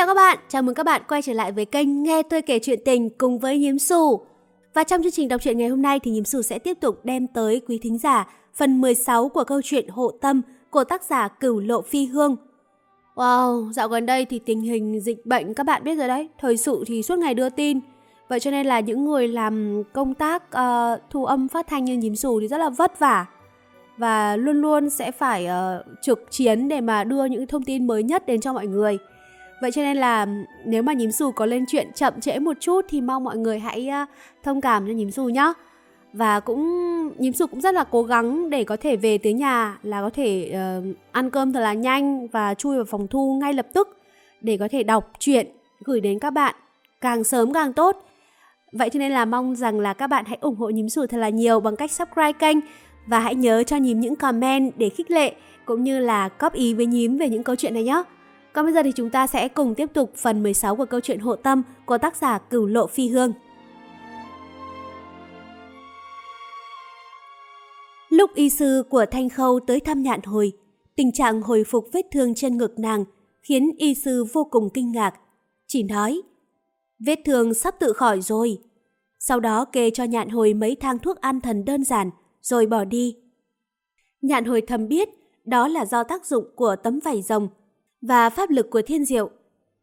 Chào các bạn, chào mừng các bạn quay trở lại với kênh Nghe tôi kể chuyện tình cùng với Nhiếm Sù. Và trong chương trình đọc truyện ngày hôm nay thì Nhiếm Sù sẽ tiếp tục đem tới quý thính giả phần 16 của câu chuyện Hộ Tâm của tác giả Cửu Lộ Phi Hương. Wow, dạo gần đây thì tình hình dịch bệnh các bạn biết rồi đấy, thời sự thì suốt ngày đưa tin. Vậy cho nên là những người làm công tác uh, thu âm phát thanh như Nhiếm Sù thì rất là vất vả và luôn luôn sẽ phải uh, trực chiến để mà đưa những thông tin mới nhất đến cho mọi người. Vậy cho nên là nếu mà nhím xù có lên chuyện chậm trễ một chút thì mong mọi người hãy ờ, thông cảm cho nhím xù nhé. Và cũng nhím xù cũng rất là cố gắng để có thể về tới nhà là có thể uh, ăn cơm thật là nhanh và chui vào phòng thu ngay lập tức để có thể đọc chuyện gửi đến các bạn càng sớm càng tốt. Vậy cho nên là mong rằng là các bạn hãy ủng hộ nhím xù thật là nhiều bằng cách subscribe kênh và hãy nhớ cho nhím những comment để khích lệ cũng như là góp ý với nhím về những câu chuyện này nhé. Còn bây giờ thì chúng ta sẽ cùng tiếp tục phần 16 của câu chuyện Hộ Tâm của tác giả Cửu Lộ Phi Hương. Lúc y sư của Thanh Khâu tới thăm nhạn hồi, tình trạng hồi phục vết thương trên ngực nàng khiến y sư vô cùng kinh ngạc. Chỉ nói, vết thương sắp tự khỏi rồi. Sau đó kê cho nhạn hồi mấy thang thuốc an thần đơn giản, rồi bỏ đi. Nhạn hồi thầm biết đó là do tác dụng của tấm vảy rồng và pháp lực của thiên diệu.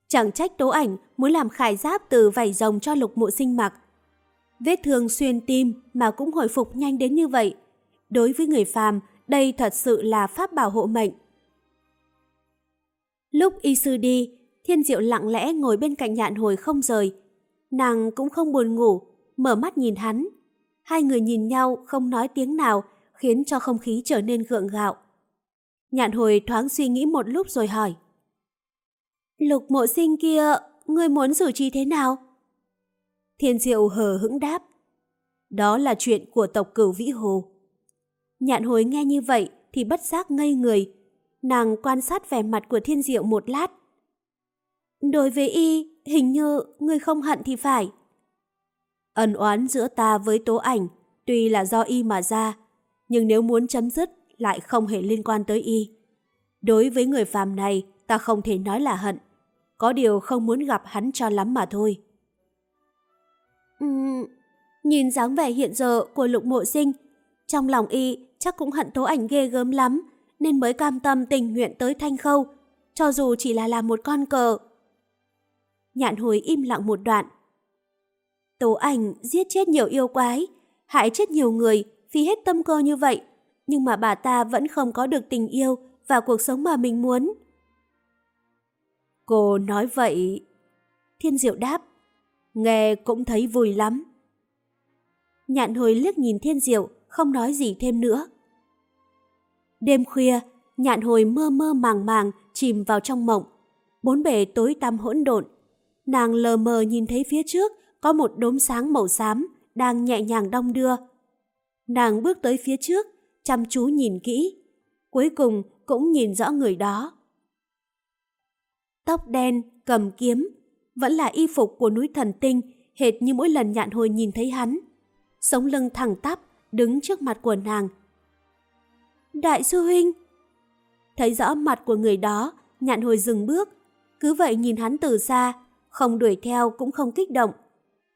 Chẳng trách tố ảnh muốn làm khải giáp từ vảy rồng cho lục mộ sinh mặc. Vết thương xuyên tim mà cũng hồi phục nhanh đến như vậy. Đối với người phàm, đây thật sự là pháp bảo hộ mệnh. Lúc y sư đi, thiên diệu lặng lẽ ngồi bên cạnh nhạn hồi không rời. Nàng cũng không buồn ngủ, mở mắt nhìn hắn. Hai người nhìn nhau không nói tiếng nào, khiến cho không khí trở nên gượng gạo. Nhạn hồi thoáng suy nghĩ một lúc rồi hỏi. Lục mộ sinh kia, ngươi muốn xử trí thế nào? Thiên diệu hờ hững đáp. Đó là chuyện của tộc cửu vĩ hồ. Nhạn hồi nghe như vậy thì bất giác ngây người. Nàng quan sát vẻ mặt của thiên diệu một lát. Đối với y, hình như ngươi không hận thì phải. Ân oán giữa ta với tố ảnh tuy là do y mà ra, nhưng nếu muốn chấm dứt lại không hề liên quan tới y. Đối với người phàm này, ta không thể nói là hận. Có điều không muốn gặp hắn cho lắm mà thôi. Uhm, nhìn dáng vẻ hiện giờ của lục mộ sinh, trong lòng y chắc cũng hận tố ảnh ghê gớm lắm, nên mới cam tâm tình nguyện tới thanh khâu, cho dù chỉ là làm một con cờ. Nhạn hồi im lặng một đoạn. Tố ảnh giết chết nhiều yêu quái, hại chết nhiều người, phí hết tâm cơ như vậy, nhưng mà bà ta vẫn không có được tình yêu và cuộc sống mà mình muốn. Cô nói vậy... Thiên Diệu đáp, nghe cũng thấy vui lắm. Nhạn hồi liếc nhìn Thiên Diệu, không nói gì thêm nữa. Đêm khuya, nhạn hồi mơ mơ màng màng chìm vào trong mộng. Bốn bề tối tăm hỗn độn. Nàng lờ mờ nhìn thấy phía trước có một đốm sáng màu xám đang nhẹ nhàng đong đưa. Nàng bước tới phía trước, chăm chú nhìn kỹ. Cuối cùng cũng nhìn rõ người đó. Tóc đen, cầm kiếm, vẫn là y phục của núi thần tinh, hệt như mỗi lần nhạn hồi nhìn thấy hắn. Sống lưng thẳng tắp, đứng trước mặt của nàng. Đại sư huynh! Thấy rõ mặt của người đó, nhạn hồi dừng bước, cứ vậy nhìn hắn từ xa, không đuổi theo cũng không kích động.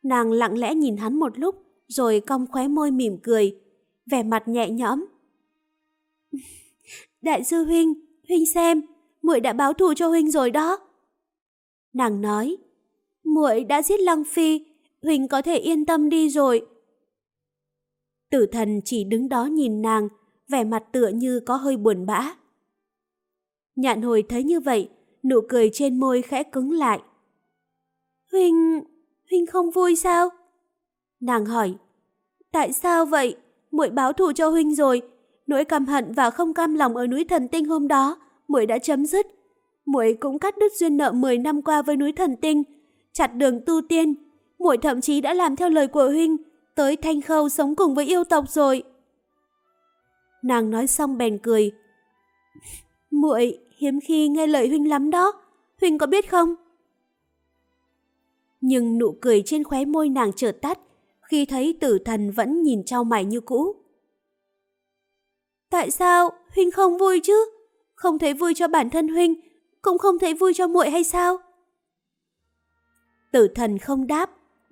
Nàng lặng lẽ nhìn hắn một lúc, rồi cong khóe môi mỉm cười, vẻ mặt nhẹ nhõm. Đại sư huynh, huynh xem, muội đã báo thù cho huynh rồi đó. Nàng nói, muội đã giết Lăng Phi, huynh có thể yên tâm đi rồi. Tử thần chỉ đứng đó nhìn nàng, vẻ mặt tựa như có hơi buồn bã. Nhạn hồi thấy như vậy, nụ cười trên môi khẽ cứng lại. Huynh, huynh không vui sao? Nàng hỏi, tại sao vậy? Muội báo thù cho huynh rồi, nỗi căm hận và không cam lòng ở núi thần tinh hôm đó, muội đã chấm dứt. Muội cũng cắt đứt duyên nợ 10 năm qua với núi thần tinh, chặt đường tu tiên. Muội thậm chí đã làm theo lời của huynh, tới thanh khâu sống cùng với yêu tộc rồi. Nàng nói xong bèn cười. Muội hiếm khi nghe lời huynh lắm đó, huynh có biết không? Nhưng nụ cười trên khóe môi nàng chợt tắt khi thấy tử thần vẫn nhìn trao mày như cũ. Tại sao huynh không vui chứ? Không thấy vui cho bản thân huynh, cũng không thấy vui cho muội hay sao? Tử thần không đáp,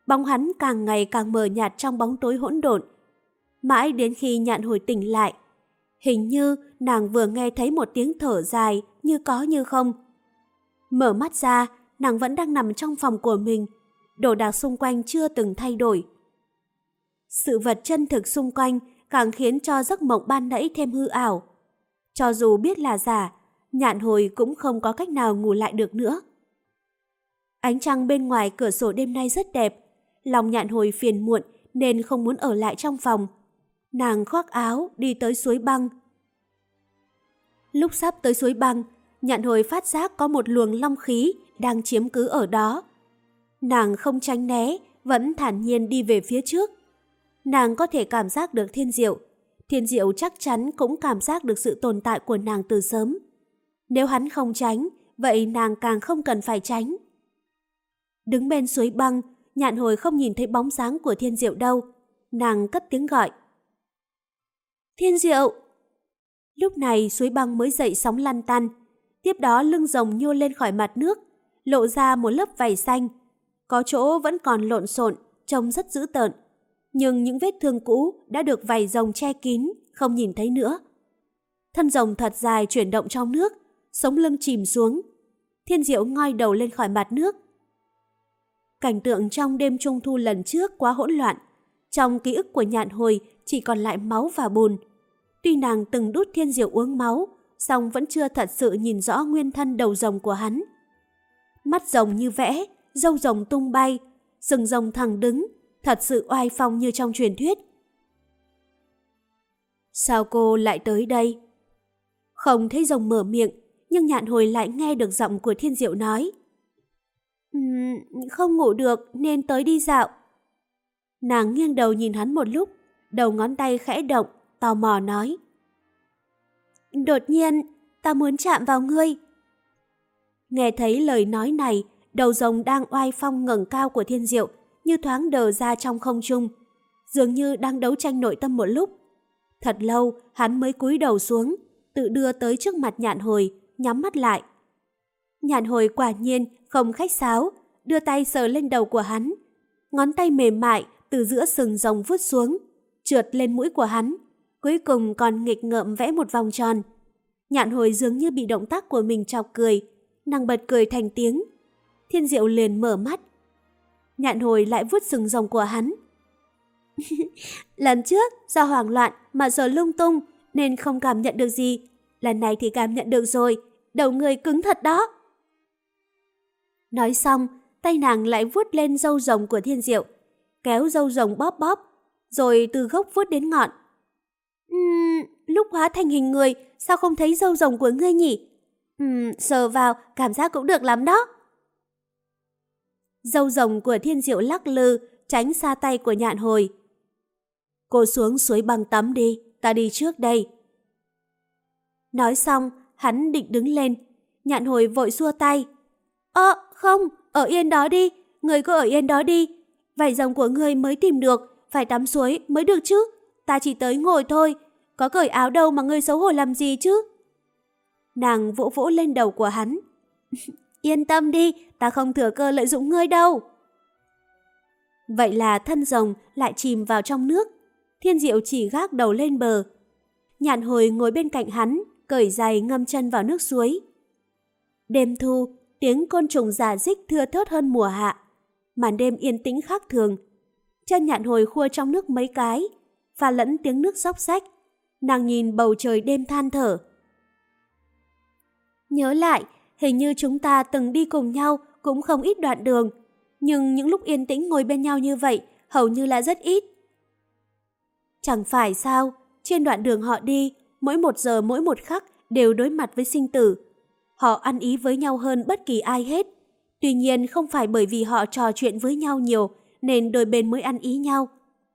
bóng hắn càng ngày càng mờ nhạt trong bóng tối hỗn độn. Mãi đến khi nhạn hồi tỉnh lại, hình như nàng vừa nghe thấy một tiếng thở dài như có như không. Mở mắt ra, nàng vẫn đang nằm trong phòng của mình, đồ đạc xung quanh chưa từng thay đổi. Sự vật chân thực xung quanh càng khiến cho giấc mộng ban nãy thêm hư ảo. Cho dù biết là giả, nhạn hồi cũng không có cách nào ngủ lại được nữa. Ánh trăng bên ngoài cửa sổ đêm nay rất đẹp, lòng nhạn hồi phiền muộn nên không muốn ở lại trong phòng. Nàng khoác áo đi tới suối băng. Lúc sắp tới suối băng, nhạn hồi phát giác có một luồng long khí đang chiếm cứ ở đó. Nàng không tránh né, vẫn thản nhiên đi về phía trước. Nàng có thể cảm giác được thiên diệu. Thiên diệu chắc chắn cũng cảm giác được sự tồn tại của nàng từ sớm. Nếu hắn không tránh, vậy nàng càng không cần phải tránh. Đứng bên suối băng, nhạn hồi không nhìn thấy bóng dáng của thiên diệu đâu. Nàng cất tiếng gọi. Thiên diệu! Lúc này suối băng mới dậy sóng lăn tăn. Tiếp đó lưng rồng nhô lên khỏi mặt nước, lộ ra một lớp vảy xanh. Có chỗ vẫn còn lộn xộn, trông rất dữ tợn. Nhưng những vết thương cũ đã được vảy rồng che kín, không nhìn thấy nữa. Thân rồng thật dài chuyển động trong nước, sống lưng chìm xuống. Thiên diệu ngoi đầu lên khỏi mặt nước. Cảnh tượng trong đêm trung thu lần trước quá hỗn loạn. Trong ký ức của nhạn hồi chỉ còn lại máu và bùn. Tuy nàng từng đút thiên diệu uống máu, song vẫn chưa thật sự nhìn rõ nguyên thân đầu rồng của hắn. Mắt rồng như vẽ, râu rồng tung bay, sừng rồng thẳng đứng, thật sự oai phong như trong truyền thuyết. Sao cô lại tới đây? Không thấy rồng mở miệng, nhưng nhạn hồi lại nghe được giọng của thiên diệu nói. Um, không ngủ được nên tới đi dạo. Nàng nghiêng đầu nhìn hắn một lúc, đầu ngón tay khẽ động, tò mò nói. Đột nhiên, ta muốn chạm vào ngươi. Nghe thấy lời nói này, đầu rồng đang oai phong ngẩng cao của thiên diệu như thoáng đờ ra trong không trung, dường như đang đấu tranh nội tâm một lúc. Thật lâu, hắn mới cúi đầu xuống, tự đưa tới trước mặt nhạn hồi, nhắm mắt lại. Nhạn hồi quả nhiên không khách sáo, đưa tay sờ lên đầu của hắn. Ngón tay mềm mại từ giữa sừng rồng vút xuống, trượt lên mũi của hắn, cuối cùng còn nghịch ngợm vẽ một vòng tròn. Nhạn hồi dường như bị động tác của mình chọc cười, nàng bật cười thành tiếng. Thiên diệu liền mở mắt. Nhạn hồi lại vuốt sừng rồng của hắn. Lần trước, do hoảng loạn mà giờ lung tung nên không cảm nhận được gì. Lần này thì cảm nhận được rồi, đầu người cứng thật đó. Nói xong, tay nàng lại vuốt lên dâu rồng của thiên diệu, kéo dâu rồng bóp bóp, rồi từ gốc vuốt đến ngọn. Uhm, lúc hóa thành hình người, sao không thấy dâu rồng của ngươi nhỉ? Uhm, sờ vào, cảm giác cũng được lắm đó. Dâu rồng của thiên diệu lắc lư, tránh xa tay của nhạn hồi. Cô xuống suối băng tắm đi, ta đi trước đây. Nói xong, hắn định đứng lên, nhạn hồi vội xua tay. Ơ, không, ở yên đó đi, người cứ ở yên đó đi. Vải rồng của người mới tìm được, phải tắm suối mới được chứ. Ta chỉ tới ngồi thôi, có cởi áo đâu mà người xấu hổ làm gì chứ. Nàng vỗ vỗ lên đầu của hắn. Yên tâm đi, ta không thừa cơ lợi dụng ngươi đâu. Vậy là thân rồng lại chìm vào trong nước. Thiên diệu chỉ gác đầu lên bờ. Nhạn hồi ngồi bên cạnh hắn, cởi giày ngâm chân vào nước suối. Đêm thu, tiếng côn trùng giả dích thưa thớt hơn mùa hạ. Màn đêm yên tĩnh khác thường. Chân nhạn hồi khua trong nước mấy cái, pha lẫn tiếng nước róc rách. Nàng nhìn bầu trời đêm than thở. Nhớ lại, hình như chúng ta từng đi cùng nhau cũng không ít đoạn đường. Nhưng những lúc yên tĩnh ngồi bên nhau như vậy hầu như là rất ít. Chẳng phải sao, trên đoạn đường họ đi, mỗi một giờ mỗi một khắc đều đối mặt với sinh tử. Họ ăn ý với nhau hơn bất kỳ ai hết. Tuy nhiên không phải bởi vì họ trò chuyện với nhau nhiều nên đôi bên mới ăn ý nhau,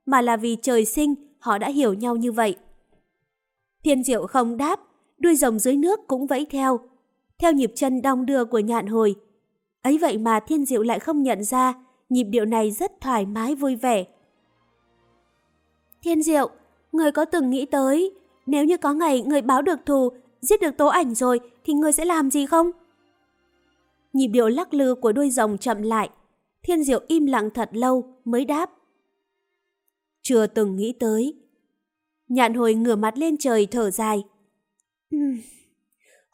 mà là vì trời sinh họ đã hiểu nhau như vậy. Thiên diệu không đáp, đuôi rồng dưới nước cũng vẫy theo, theo nhịp chân đong đưa của nhạn hồi. Ấy vậy mà thiên diệu lại không nhận ra, nhịp điệu này rất thoải mái vui vẻ. Thiên diệu, người có từng nghĩ tới, nếu như có ngày người báo được thù, giết được tố ảnh rồi thì người sẽ làm gì không? Nhịp điệu lắc lư của đôi rồng chậm lại. Thiên diệu im lặng thật lâu mới đáp. Chưa từng nghĩ tới. Nhạn hồi ngửa mặt lên trời thở dài.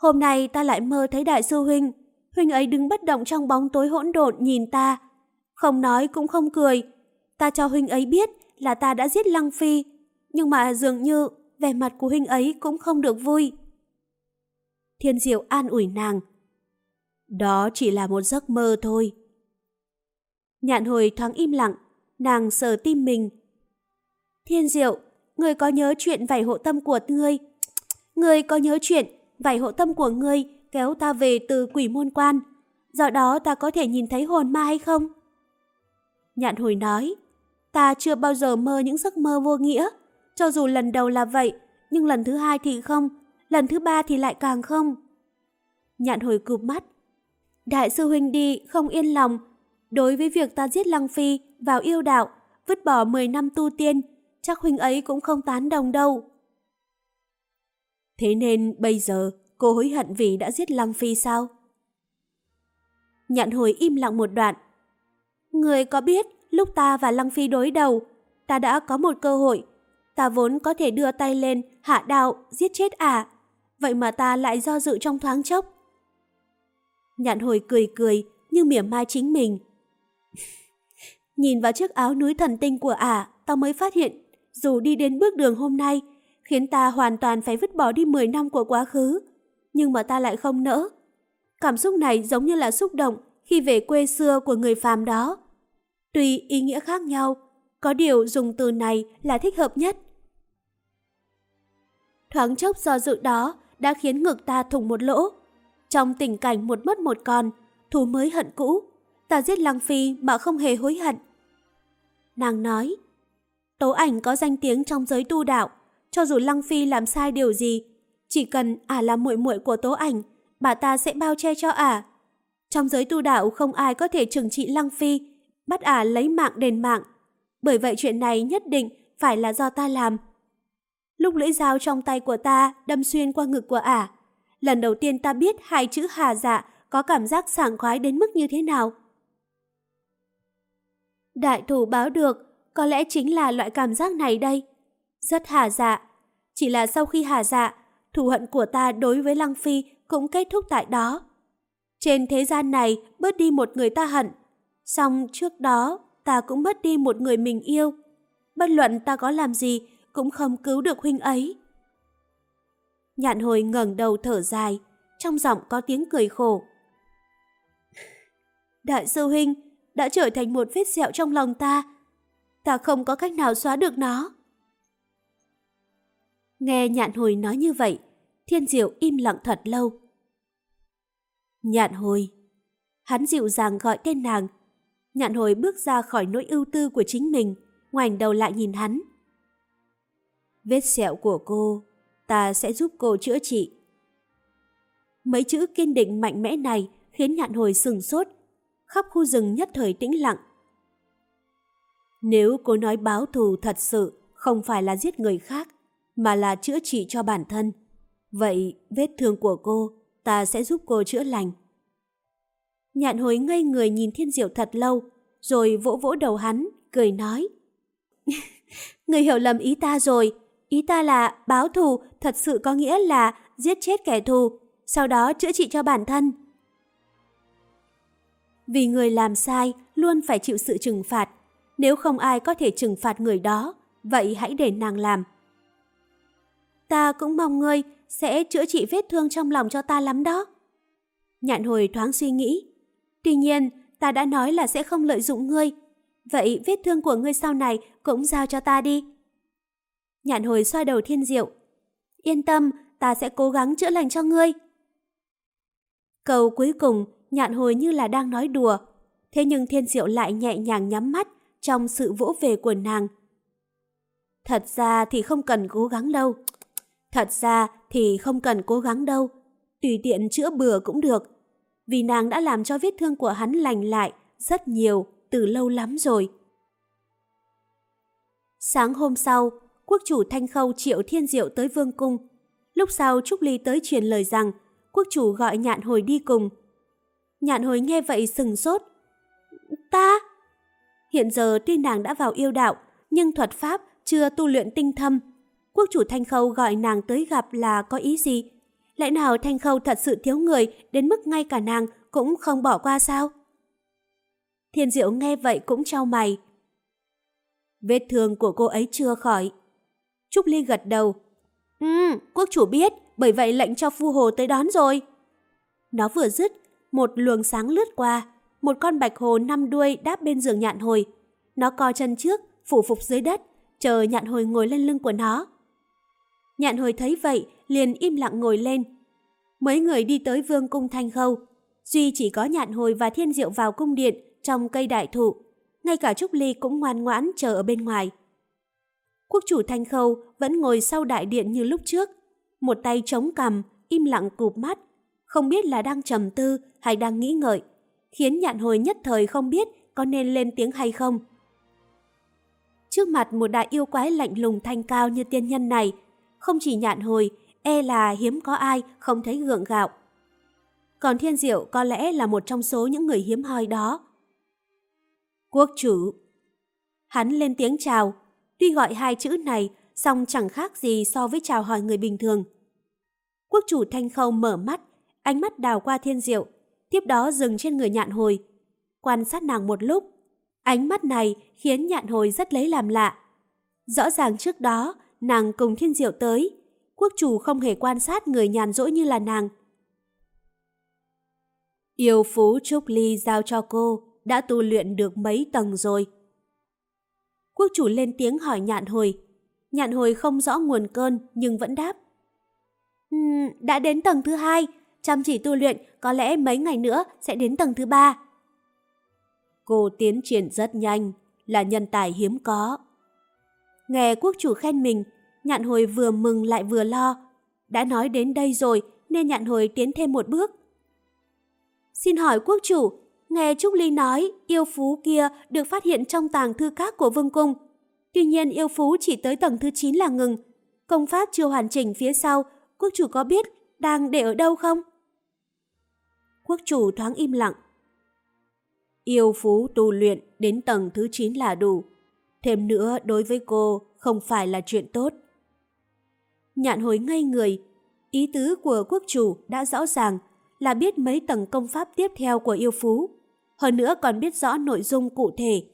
Hôm nay ta lại mơ thấy đại sư huynh. Huynh ấy đứng bất động trong bóng tối hỗn độn nhìn ta. Không nói cũng không cười. Ta cho huynh ấy biết là ta đã giết Lăng Phi. Nhưng mà dường như vẻ mặt của huynh ấy cũng không được vui. Thiên Diệu an ủi nàng. Đó chỉ là một giấc mơ thôi. Nhạn hồi thoáng im lặng, nàng sờ tim mình. Thiên Diệu, người có nhớ chuyện vảy hộ tâm của ngươi? Người có nhớ chuyện vảy hộ tâm của ngươi kéo ta về từ quỷ môn quan? Do đó ta có thể nhìn thấy hồn ma hay không? Nhạn hồi nói, ta chưa bao giờ mơ những giấc mơ vô nghĩa. Cho dù lần đầu là vậy, nhưng lần thứ hai thì không, lần thứ ba thì lại càng không. Nhạn hồi cụp mắt. Đại sư huynh đi không yên lòng. Đối với việc ta giết Lăng Phi vào yêu đạo, vứt bỏ 10 năm tu tiên, chắc huynh ấy cũng không tán đồng đâu. Thế nên bây giờ cô hối hận vì đã giết Lăng Phi sao? Nhạn hồi im lặng một đoạn. Người có biết lúc ta và Lăng Phi đối đầu, ta đã có một cơ hội. Ta vốn có thể đưa tay lên, hạ đạo, giết chết ả. À. Vậy mà ta lại do dự trong thoáng chốc. Nhạn hồi cười cười như mỉa mai chính mình. Nhìn vào chiếc áo núi thần tinh của ả, à, tao mới phát hiện dù đi đến bước đường hôm nay, khiến ta hoàn toàn phải vứt bỏ đi 10 năm của quá khứ. Nhưng mà ta lại không nỡ. Cảm xúc này giống như là xúc động khi về quê xưa của người phàm đó. Tuy ý nghĩa khác nhau, có điều dùng từ này là thích hợp nhất. Thoáng chốc do dự đó đã khiến ngực ta thủng một lỗ. Trong tình cảnh một mất một còn, thù mới hận cũ, ta giết Lăng Phi mà không hề hối hận. Nàng nói, Tố ảnh có danh tiếng trong giới tu đạo, cho dù Lăng Phi làm sai điều gì, chỉ cần ả à là muội muội của Tố ảnh, bà ta sẽ bao che cho ả. À. Trong giới tu đạo không ai có thể trừng trị Lăng Phi, bắt ả à lấy mạng đền mạng. Bởi vậy chuyện này nhất định phải là do ta làm. Lúc lưỡi dao trong tay của ta đâm xuyên qua ngực của ả, lần đầu tiên ta biết hai chữ hà dạ có cảm giác sảng khoái đến mức như thế nào. Đại thủ báo được, có lẽ chính là loại cảm giác này đây. Rất hà dạ. Chỉ là sau khi hà dạ, thù hận của ta đối với Lăng Phi cũng kết thúc tại đó. Trên thế gian này bớt đi một người ta hận. Xong trước đó ta cũng mất đi một người mình yêu. Bất luận ta có làm gì cũng không cứu được huynh ấy. Nhạn hồi ngẩng đầu thở dài, trong giọng có tiếng cười khổ. Đại sư huynh đã trở thành một vết sẹo trong lòng ta. Ta không có cách nào xóa được nó. Nghe nhạn hồi nói như vậy, thiên diệu im lặng thật lâu. Nhạn hồi. Hắn dịu dàng gọi tên nàng. Nhạn hồi bước ra khỏi nỗi ưu tư của chính mình, ngoảnh đầu lại nhìn hắn. Vết sẹo của cô, ta sẽ giúp cô chữa trị. Mấy chữ kiên định mạnh mẽ này khiến nhạn hồi sừng sốt, khắp khu rừng nhất thời tĩnh lặng. Nếu cô nói báo thù thật sự không phải là giết người khác, mà là chữa trị cho bản thân, vậy vết thương của cô ta sẽ giúp cô chữa lành. Nhạn hối ngây người nhìn thiên diệu thật lâu, rồi vỗ vỗ đầu hắn, cười nói. người hiểu lầm ý ta rồi, ý ta là báo thù thật sự có nghĩa là giết chết kẻ thù, sau đó chữa trị cho bản thân. Vì người làm sai luôn phải chịu sự trừng phạt, nếu không ai có thể trừng phạt người đó, vậy hãy để nàng làm. Ta cũng mong ngươi sẽ chữa trị vết thương trong lòng cho ta lắm đó. Nhạn hồi thoáng suy nghĩ. Tuy nhiên, ta đã nói là sẽ không lợi dụng ngươi. Vậy vết thương của ngươi sau này cũng giao cho ta đi. Nhạn hồi xoay đầu thiên diệu. Yên tâm, ta sẽ cố gắng chữa lành cho ngươi. Câu cuối cùng, nhạn hồi như là đang nói đùa. Thế nhưng thiên diệu lại nhẹ nhàng nhắm mắt trong sự vỗ về của nàng. Thật ra thì không cần cố gắng đâu. Thật ra thì không cần cố gắng đâu, tùy tiện chữa bừa cũng được. Vì nàng đã làm cho vết thương của hắn lành lại rất nhiều từ lâu lắm rồi. Sáng hôm sau, quốc chủ Thanh Khâu triệu thiên diệu tới vương cung. Lúc sau Trúc Ly tới truyền lời rằng quốc chủ gọi nhạn hồi đi cùng. Nhạn hồi nghe vậy sừng sốt. Ta? Hiện giờ tuy nàng đã vào yêu đạo, nhưng thuật pháp chưa tu luyện tinh thâm. Quốc chủ Thanh Khâu gọi nàng tới gặp là có ý gì? Lẽ nào Thanh Khâu thật sự thiếu người đến mức ngay cả nàng cũng không bỏ qua sao? Thiên Diệu nghe vậy cũng trao mày. Vết thương của cô ấy chưa khỏi. Trúc Ly gật đầu. Ừ, quốc chủ biết, bởi vậy lệnh cho phu hồ tới đón rồi. Nó vừa dứt, một luồng sáng lướt qua, một con bạch hồ năm đuôi đáp bên giường nhạn hồi. Nó co chân trước, phủ phục dưới đất, chờ nhạn hồi ngồi lên lưng của nó. Nhạn hồi thấy vậy, liền im lặng ngồi lên. Mấy người đi tới vương cung thanh khâu. Duy chỉ có nhạn hồi và thiên diệu vào cung điện trong cây đại thụ. Ngay cả Trúc Ly cũng ngoan ngoãn chờ ở bên ngoài. Quốc chủ thanh khâu vẫn ngồi sau đại điện như lúc trước. Một tay chống cằm, im lặng cụp mắt. Không biết là đang trầm tư hay đang nghĩ ngợi. Khiến nhạn hồi nhất thời không biết có nên lên tiếng hay không. Trước mặt một đại yêu quái lạnh lùng thanh cao như tiên nhân này, không chỉ nhạn hồi, e là hiếm có ai không thấy gượng gạo. Còn thiên diệu có lẽ là một trong số những người hiếm hoi đó. Quốc chủ. Hắn lên tiếng chào, tuy gọi hai chữ này, song chẳng khác gì so với chào hỏi người bình thường. Quốc chủ thanh khâu mở mắt, ánh mắt đào qua thiên diệu, tiếp đó dừng trên người nhạn hồi. Quan sát nàng một lúc, ánh mắt này khiến nhạn hồi rất lấy làm lạ. Rõ ràng trước đó, nàng cùng thiên diệu tới, quốc chủ không hề quan sát người nhàn rỗi như là nàng. Yêu phú Trúc Ly giao cho cô, đã tu luyện được mấy tầng rồi. Quốc chủ lên tiếng hỏi nhạn hồi. Nhạn hồi không rõ nguồn cơn nhưng vẫn đáp. Um, đã đến tầng thứ hai, chăm chỉ tu luyện có lẽ mấy ngày nữa sẽ đến tầng thứ ba. Cô tiến triển rất nhanh, là nhân tài hiếm có. Nghe quốc chủ khen mình, nhạn hồi vừa mừng lại vừa lo. Đã nói đến đây rồi nên nhạn hồi tiến thêm một bước. Xin hỏi quốc chủ, nghe Trúc Ly nói yêu phú kia được phát hiện trong tàng thư các của vương cung. Tuy nhiên yêu phú chỉ tới tầng thứ 9 là ngừng. Công pháp chưa hoàn chỉnh phía sau, quốc chủ có biết đang để ở đâu không? Quốc chủ thoáng im lặng. Yêu phú tu luyện đến tầng thứ 9 là đủ. Thêm nữa đối với cô không phải là chuyện tốt. Nhạn hồi ngây người, ý tứ của quốc chủ đã rõ ràng là biết mấy tầng công pháp tiếp theo của yêu phú. Hơn nữa còn biết rõ nội dung cụ thể.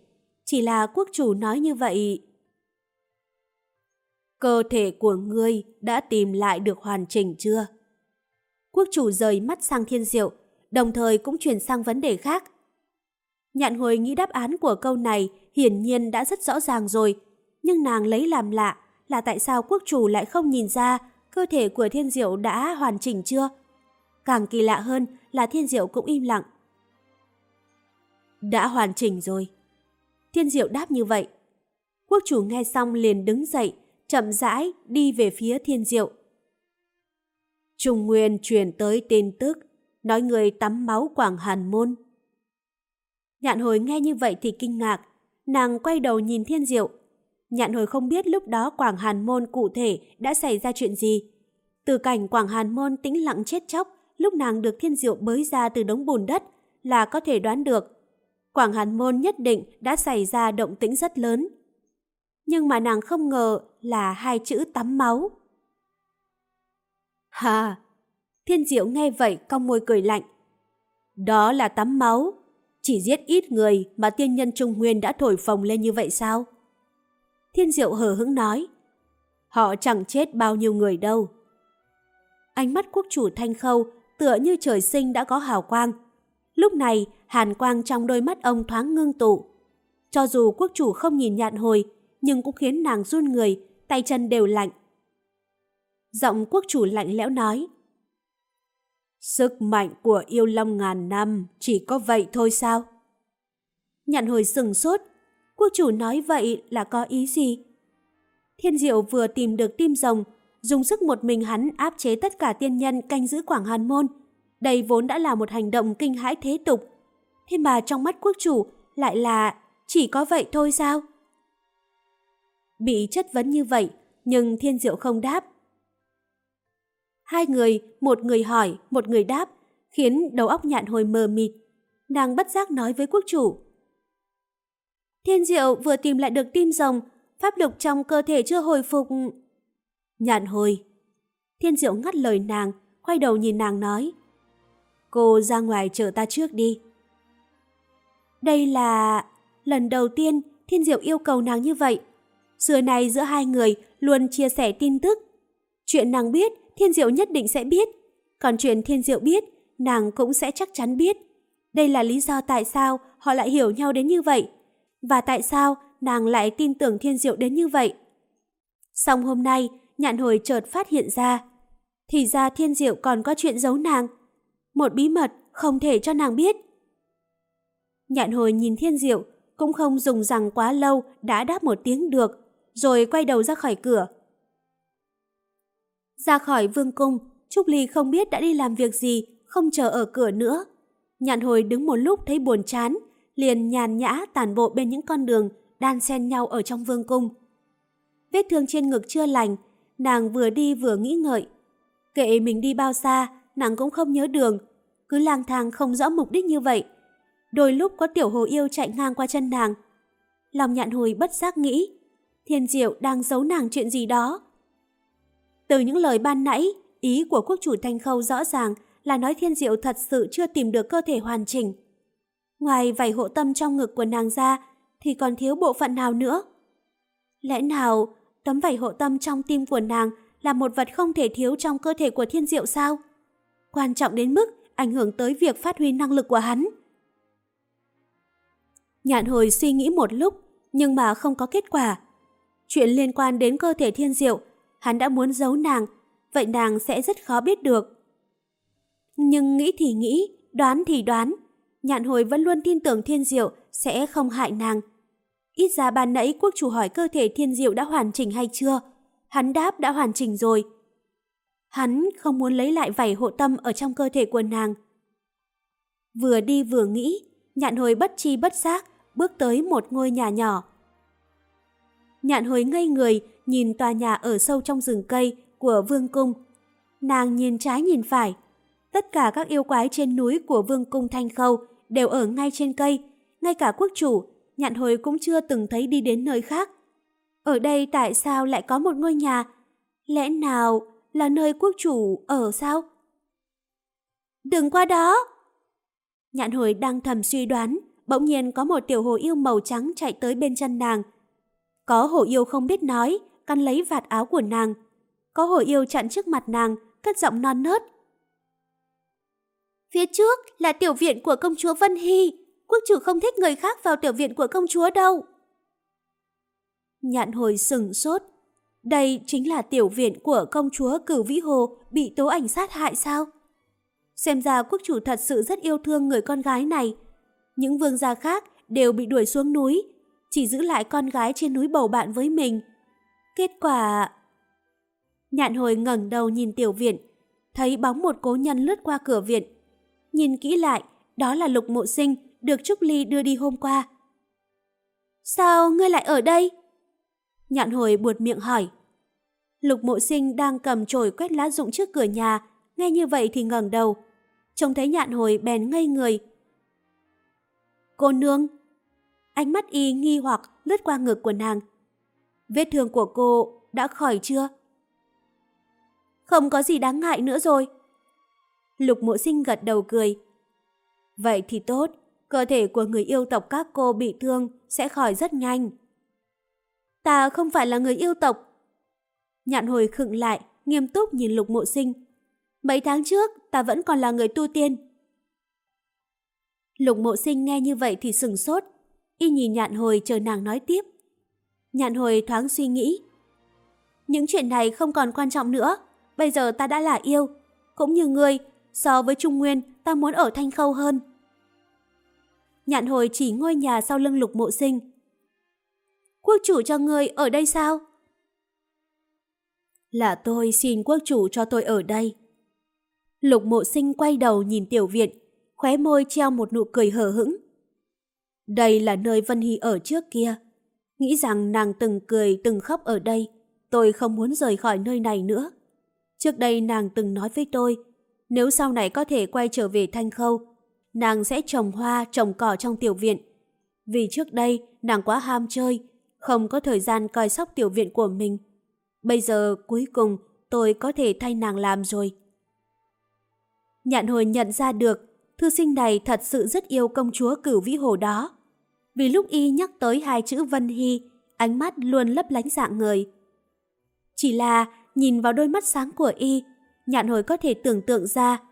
Chỉ là quốc chủ nói như vậy... Cơ thể của ngươi đã tìm lại được hoàn chỉnh chưa? Quốc chủ rời mắt sang thiên diệu, đồng thời cũng chuyển sang vấn đề khác. Nhạn hồi nghĩ đáp án của câu này hiển nhiên đã rất rõ ràng rồi, nhưng nàng lấy làm lạ là tại sao quốc chủ lại không nhìn ra cơ thể của thiên diệu đã hoàn chỉnh chưa? Càng kỳ lạ hơn là thiên diệu cũng im lặng. Đã hoàn chỉnh rồi. Thiên diệu đáp như vậy. Quốc chủ nghe xong liền đứng dậy, chậm rãi đi về phía thiên diệu. Trung Nguyên truyền tới tin tức, nói người tắm máu Quảng Hàn Môn. Nhạn hồi nghe như vậy thì kinh ngạc, nàng quay đầu nhìn thiên diệu. Nhạn hồi không biết lúc đó Quảng Hàn Môn cụ thể đã xảy ra chuyện gì. Từ cảnh Quảng Hàn Môn tĩnh lặng chết chóc, lúc nàng được thiên diệu bới ra từ đống bùn đất là có thể đoán được. Quảng Hàn Môn nhất định đã xảy ra động tĩnh rất lớn. Nhưng mà nàng không ngờ là hai chữ tắm máu. Hà! Thiên diệu nghe vậy cong môi cười lạnh. Đó là tắm máu. Chỉ giết ít người mà tiên nhân Trung Nguyên đã thổi phồng lên như vậy sao? Thiên diệu hờ hững nói. Họ chẳng chết bao nhiêu người đâu. Ánh mắt quốc chủ thanh khâu tựa như trời sinh đã có hào quang. Lúc này, hàn quang trong đôi mắt ông thoáng ngưng tụ. Cho dù quốc chủ không nhìn nhạn hồi, nhưng cũng khiến nàng run người, tay chân đều lạnh. Giọng quốc chủ lạnh lẽo nói. Sức mạnh của yêu long ngàn năm chỉ có vậy thôi sao? Nhạn hồi sừng sốt, quốc chủ nói vậy là có ý gì? Thiên diệu vừa tìm được tim rồng, dùng sức một mình hắn áp chế tất cả tiên nhân canh giữ Quảng Hàn Môn. Đây vốn đã là một hành động kinh hãi thế tục. Thế mà trong mắt quốc chủ lại là chỉ có vậy thôi sao? Bị chất vấn như vậy, nhưng thiên diệu không đáp. Hai người, một người hỏi, một người đáp, khiến đầu óc nhạn hồi mờ mịt. nàng bất giác nói với quốc chủ. Thiên diệu vừa tìm lại được tim rồng, pháp lực trong cơ thể chưa hồi phục. Nhạn hồi. Thiên diệu ngắt lời nàng, quay đầu nhìn nàng nói. Cô ra ngoài chờ ta trước đi. Đây là... lần đầu tiên Thiên Diệu yêu cầu nàng như vậy. Xưa nay giữa hai người luôn chia sẻ tin tức. Chuyện nàng biết, Thiên Diệu nhất định sẽ biết. Còn chuyện Thiên Diệu biết, nàng cũng sẽ chắc chắn biết. Đây là lý do tại sao họ lại hiểu nhau đến như vậy. Và tại sao nàng lại tin tưởng Thiên Diệu đến như vậy. Xong hôm nay, nhạn hồi chợt phát hiện ra. Thì ra Thiên Diệu còn có chuyện giấu nàng. Một bí mật không thể cho nàng biết. Nhạn hồi nhìn Thiên Diệu, cũng không dùng rằng quá lâu đã đáp một tiếng được, rồi quay đầu ra khỏi cửa. Ra khỏi vương cung, Trúc Ly không biết đã đi làm việc gì, không chờ ở cửa nữa. Nhạn hồi đứng một lúc thấy buồn chán, liền nhàn nhã tản bộ bên những con đường đan xen nhau ở trong vương cung. Vết thương trên ngực chưa lành, nàng vừa đi vừa nghĩ ngợi. Kệ mình đi bao xa, nàng cũng không nhớ đường, cứ lang thang không rõ mục đích như vậy. Đôi lúc có tiểu hồ yêu chạy ngang qua chân nàng. Lòng nhạn hồi bất giác nghĩ, thiên diệu đang giấu nàng chuyện gì đó. Từ những lời ban nãy, ý của quốc chủ Thanh Khâu rõ ràng là nói thiên diệu thật sự chưa tìm được cơ thể hoàn chỉnh. Ngoài vảy hộ tâm trong ngực của nàng ra, thì còn thiếu bộ phận nào nữa? Lẽ nào tấm vảy hộ tâm trong tim của nàng là một vật không thể thiếu trong cơ thể của thiên diệu sao? Quan trọng đến mức ảnh hưởng tới việc phát huy năng lực của hắn. Nhạn hồi suy nghĩ một lúc, nhưng mà không có kết quả. Chuyện liên quan đến cơ thể thiên diệu, hắn đã muốn giấu nàng, vậy nàng sẽ rất khó biết được. Nhưng nghĩ thì nghĩ, đoán thì đoán, nhạn hồi vẫn luôn tin tưởng thiên diệu sẽ không hại nàng. Ít ra ban nãy quốc chủ hỏi cơ thể thiên diệu đã hoàn chỉnh hay chưa, hắn đáp đã hoàn chỉnh rồi. Hắn không muốn lấy lại vảy hộ tâm ở trong cơ thể của nàng. Vừa đi vừa nghĩ, nhạn hồi bất chi bất giác, bước tới một ngôi nhà nhỏ. Nhạn hồi ngây người, nhìn tòa nhà ở sâu trong rừng cây của vương cung. Nàng nhìn trái nhìn phải. Tất cả các yêu quái trên núi của vương cung Thanh Khâu đều ở ngay trên cây. Ngay cả quốc chủ, nhạn hồi cũng chưa từng thấy đi đến nơi khác. Ở đây tại sao lại có một ngôi nhà? Lẽ nào là nơi quốc chủ ở sao? Đừng qua đó! Nhạn hồi đang thầm suy đoán, bỗng nhiên có một tiểu hồ yêu màu trắng chạy tới bên chân nàng. Có hổ yêu không biết nói, căn lấy vạt áo của nàng. Có hổ yêu chặn trước mặt nàng, cất giọng non nớt. Phía trước là tiểu viện của công chúa Vân Hy. Quốc chủ không thích người khác vào tiểu viện của công chúa đâu. Nhạn hồi sừng sốt. Đây chính là tiểu viện của công chúa Cửu Vĩ Hồ bị tố ảnh sát hại sao? Xem ra quốc chủ thật sự rất yêu thương người con gái này, những vương gia khác đều bị đuổi xuống núi, chỉ giữ lại con gái trên núi bầu bạn với mình. Kết quả... Nhạn hồi ngẩng đầu nhìn tiểu viện, thấy bóng một cố nhân lướt qua cửa viện. Nhìn kỹ lại, đó là lục mộ sinh được Trúc Ly đưa đi hôm qua. Sao ngươi lại ở đây? Nhạn hồi buột miệng hỏi. Lục mộ sinh đang cầm chổi quét lá rụng trước cửa nhà, nghe như vậy thì ngẩng đầu. Trông thấy nhạn hồi bèn ngây người, Cô nương! Ánh mắt y nghi hoặc lướt qua ngực của nàng. Vết thương của cô đã khỏi chưa? Không có gì đáng ngại nữa rồi. Lục mộ sinh gật đầu cười. Vậy thì tốt, cơ thể của người yêu tộc các cô bị thương sẽ khỏi rất nhanh. Ta không phải là người yêu tộc. Nhạn hồi khựng lại, nghiêm túc nhìn lục mộ sinh. Mấy tháng trước, ta vẫn còn là người tu tiên. Lục mộ sinh nghe như vậy thì sừng sốt, y nhìn nhạn hồi chờ nàng nói tiếp. Nhạn hồi thoáng suy nghĩ. Những chuyện này không còn quan trọng nữa, bây giờ ta đã là yêu. Cũng như ngươi, so với Trung Nguyên, ta muốn ở Thanh Khâu hơn. Nhạn hồi chỉ ngôi nhà sau lưng lục mộ sinh. Quốc chủ cho ngươi ở đây sao? Là tôi xin quốc chủ cho tôi ở đây. Lục mộ sinh quay đầu nhìn tiểu viện, khóe môi treo một nụ cười hờ hững. Đây là nơi Vân Hy ở trước kia. Nghĩ rằng nàng từng cười từng khóc ở đây, tôi không muốn rời khỏi nơi này nữa. Trước đây nàng từng nói với tôi, nếu sau này có thể quay trở về Thanh Khâu, nàng sẽ trồng hoa, trồng cỏ trong tiểu viện. Vì trước đây, nàng quá ham chơi, không có thời gian coi sóc tiểu viện của mình. Bây giờ, cuối cùng, tôi có thể thay nàng làm rồi. Nhạn hồi nhận ra được, thư sinh này thật sự rất yêu công chúa cửu vĩ hồ đó. Vì lúc y nhắc tới hai chữ Vân Hy, ánh mắt luôn lấp lánh dạng người. Chỉ là nhìn vào đôi mắt sáng của y, nhạn hồi có thể tưởng tượng ra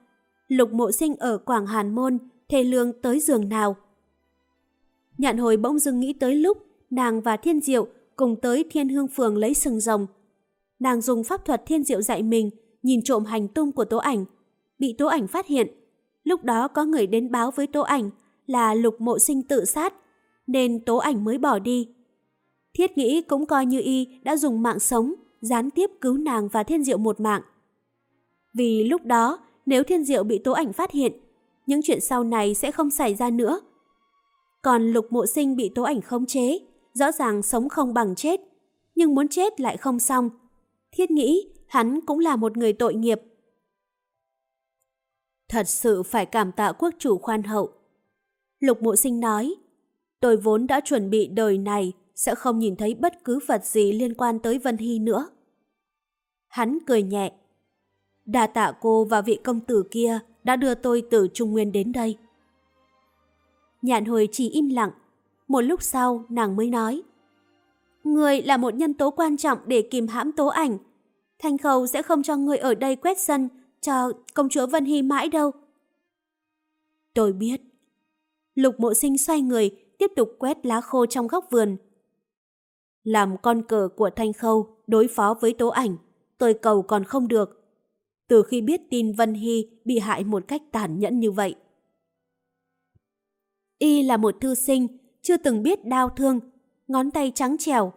lục mộ sinh ở Quảng Hàn Môn thề lương tới giường nào. Nhạn hồi bỗng dưng nghĩ tới lúc nàng và Thiên Diệu cùng tới Thiên Hương Phường lấy sừng rồng. Nàng dùng pháp thuật Thiên Diệu dạy mình nhìn trộm hành tung của tố ảnh, bị tố ảnh phát hiện. Lúc đó có người đến báo với tố ảnh là lục mộ sinh tự sát, nên tố ảnh mới bỏ đi. Thiết nghĩ cũng coi như y đã dùng mạng sống gián tiếp cứu nàng và Thiên Diệu một mạng. Vì lúc đó, nếu Thiên Diệu bị tố ảnh phát hiện, những chuyện sau này sẽ không xảy ra nữa. Còn lục mộ sinh bị tố ảnh khống chế, rõ ràng sống không bằng chết, nhưng muốn chết lại không xong. Thiết nghĩ hắn cũng là một người tội nghiệp. Thật sự phải cảm tạ quốc chủ khoan hậu. Lục mộ sinh nói, tôi vốn đã chuẩn bị đời này sẽ không nhìn thấy bất cứ vật gì liên quan tới Vân Hy nữa. Hắn cười nhẹ. Đà tạ cô và vị công tử kia đã đưa tôi từ Trung Nguyên đến đây. Nhạn hồi chỉ im lặng. Một lúc sau nàng mới nói. Người là một nhân tố quan trọng để kìm hãm tố ảnh. Thanh khâu sẽ không cho người ở đây quét sân cho công chúa Vân Hy mãi đâu. Tôi biết. Lục mộ sinh xoay người, tiếp tục quét lá khô trong góc vườn. Làm con cờ của Thanh Khâu đối phó với tố ảnh, tôi cầu còn không được. Từ khi biết tin Vân Hy bị hại một cách tàn nhẫn như vậy. Y là một thư sinh, chưa từng biết đau thương, ngón tay trắng trèo.